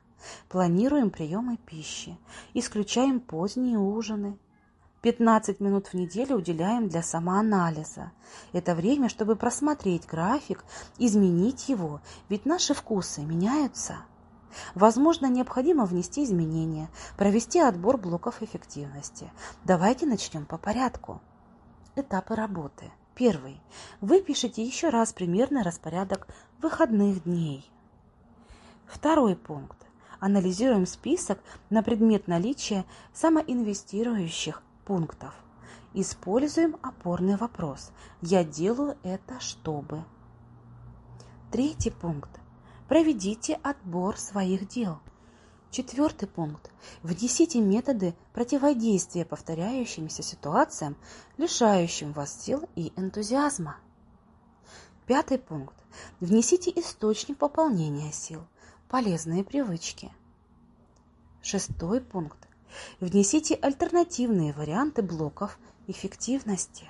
Планируем приемы пищи. Исключаем поздние ужины. 15 минут в неделю уделяем для самоанализа. Это время, чтобы просмотреть график, изменить его, ведь наши вкусы меняются. Возможно, необходимо внести изменения, провести отбор блоков эффективности. Давайте начнем по порядку. Этапы работы – Первый. Выпишите еще раз примерный распорядок выходных дней. Второй пункт. Анализируем список на предмет наличия самоинвестирующих пунктов. Используем опорный вопрос. Я делаю это чтобы. Третий пункт. Проведите отбор своих дел. Четвертый пункт. Внесите методы противодействия повторяющимся ситуациям, лишающим вас сил и энтузиазма. Пятый пункт. Внесите источник пополнения сил, полезные привычки. Шестой пункт. Внесите альтернативные варианты блоков эффективности.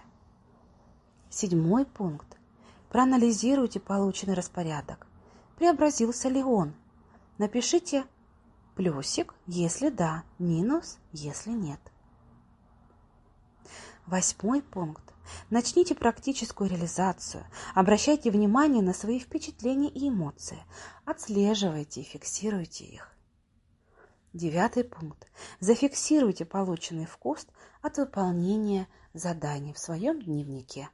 Седьмой пункт. Проанализируйте полученный распорядок. Преобразился ли он? Напишите Плюсик, если да, минус, если нет. Восьмой пункт. Начните практическую реализацию. Обращайте внимание на свои впечатления и эмоции. Отслеживайте и фиксируйте их. Девятый пункт. Зафиксируйте полученный вкус от выполнения заданий в своем дневнике.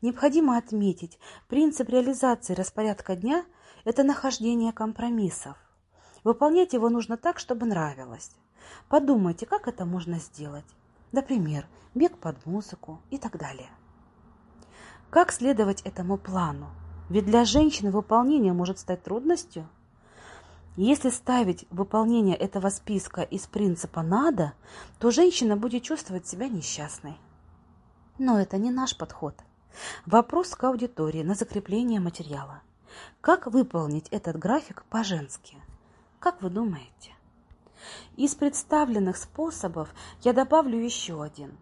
Необходимо отметить, принцип реализации распорядка дня – это нахождение компромиссов. Выполнять его нужно так, чтобы нравилось. Подумайте, как это можно сделать. Например, бег под музыку и так далее. Как следовать этому плану? Ведь для женщины выполнение может стать трудностью. Если ставить выполнение этого списка из принципа «надо», то женщина будет чувствовать себя несчастной. Но это не наш подход. Вопрос к аудитории на закрепление материала. Как выполнить этот график по-женски? Как вы думаете? Из представленных способов я добавлю еще один.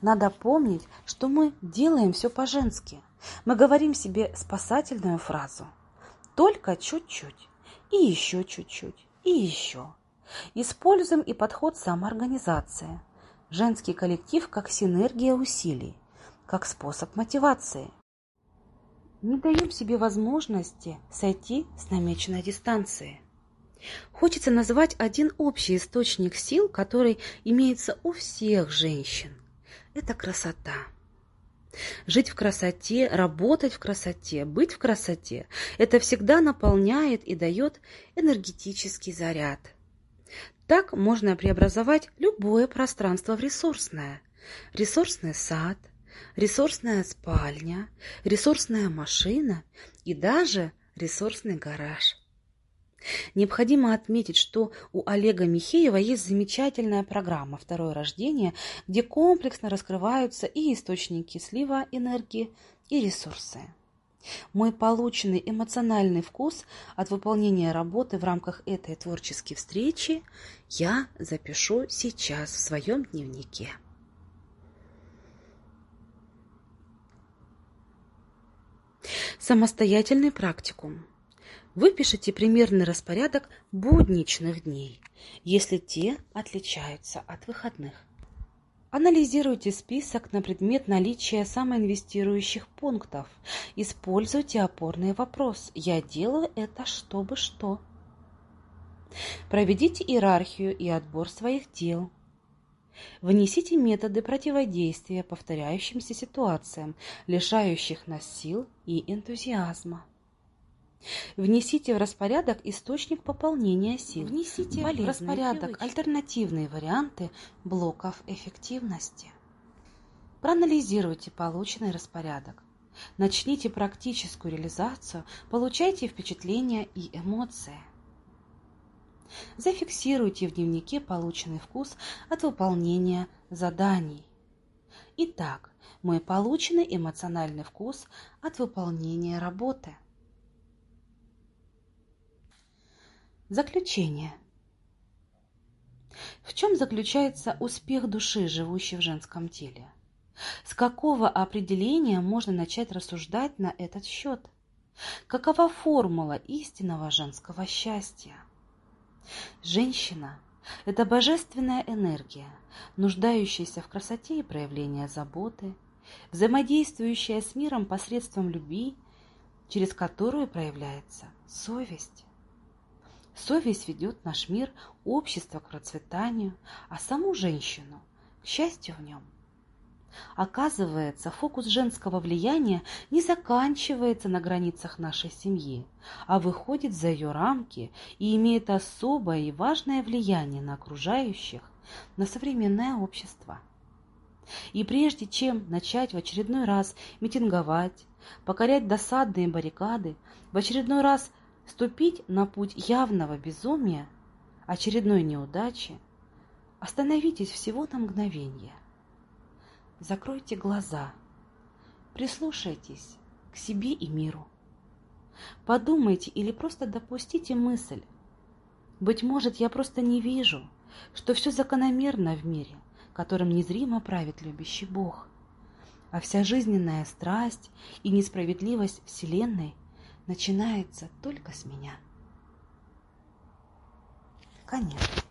Надо помнить, что мы делаем все по-женски. Мы говорим себе спасательную фразу. Только чуть-чуть. И еще чуть-чуть. И еще. Используем и подход самоорганизации. Женский коллектив как синергия усилий, как способ мотивации. Не даем себе возможности сойти с намеченной дистанции. Хочется назвать один общий источник сил, который имеется у всех женщин. Это красота. Жить в красоте, работать в красоте, быть в красоте – это всегда наполняет и дает энергетический заряд. Так можно преобразовать любое пространство в ресурсное. Ресурсный сад, ресурсная спальня, ресурсная машина и даже ресурсный гараж. Необходимо отметить, что у Олега Михеева есть замечательная программа «Второе рождение», где комплексно раскрываются и источники слива энергии, и ресурсы. Мой полученный эмоциональный вкус от выполнения работы в рамках этой творческой встречи я запишу сейчас в своем дневнике. Самостоятельный практикум. Выпишите примерный распорядок будничных дней, если те отличаются от выходных. Анализируйте список на предмет наличия самоинвестирующих пунктов. Используйте опорный вопрос «Я делаю это, чтобы что?». Проведите иерархию и отбор своих дел. Внесите методы противодействия повторяющимся ситуациям, лишающих нас сил и энтузиазма. Внесите в распорядок источник пополнения сил. Внесите в распорядок привычки. альтернативные варианты блоков эффективности. Проанализируйте полученный распорядок. Начните практическую реализацию, получайте впечатления и эмоции. Зафиксируйте в дневнике полученный вкус от выполнения заданий. Итак, мой полученный эмоциональный вкус от выполнения работы – Заключение. В чем заключается успех души, живущей в женском теле? С какого определения можно начать рассуждать на этот счет? Какова формула истинного женского счастья? Женщина – это божественная энергия, нуждающаяся в красоте и проявлении заботы, взаимодействующая с миром посредством любви, через которую проявляется совесть. Совесть ведет наш мир, общество к процветанию, а саму женщину – к счастью в нем. Оказывается, фокус женского влияния не заканчивается на границах нашей семьи, а выходит за ее рамки и имеет особое и важное влияние на окружающих, на современное общество. И прежде чем начать в очередной раз митинговать, покорять досадные баррикады, в очередной раз Ступить на путь явного безумия, очередной неудачи, остановитесь всего на мгновение. Закройте глаза, прислушайтесь к себе и миру. Подумайте или просто допустите мысль. Быть может, я просто не вижу, что все закономерно в мире, которым незримо правит любящий Бог, а вся жизненная страсть и несправедливость Вселенной – начинается только с меня. Конец.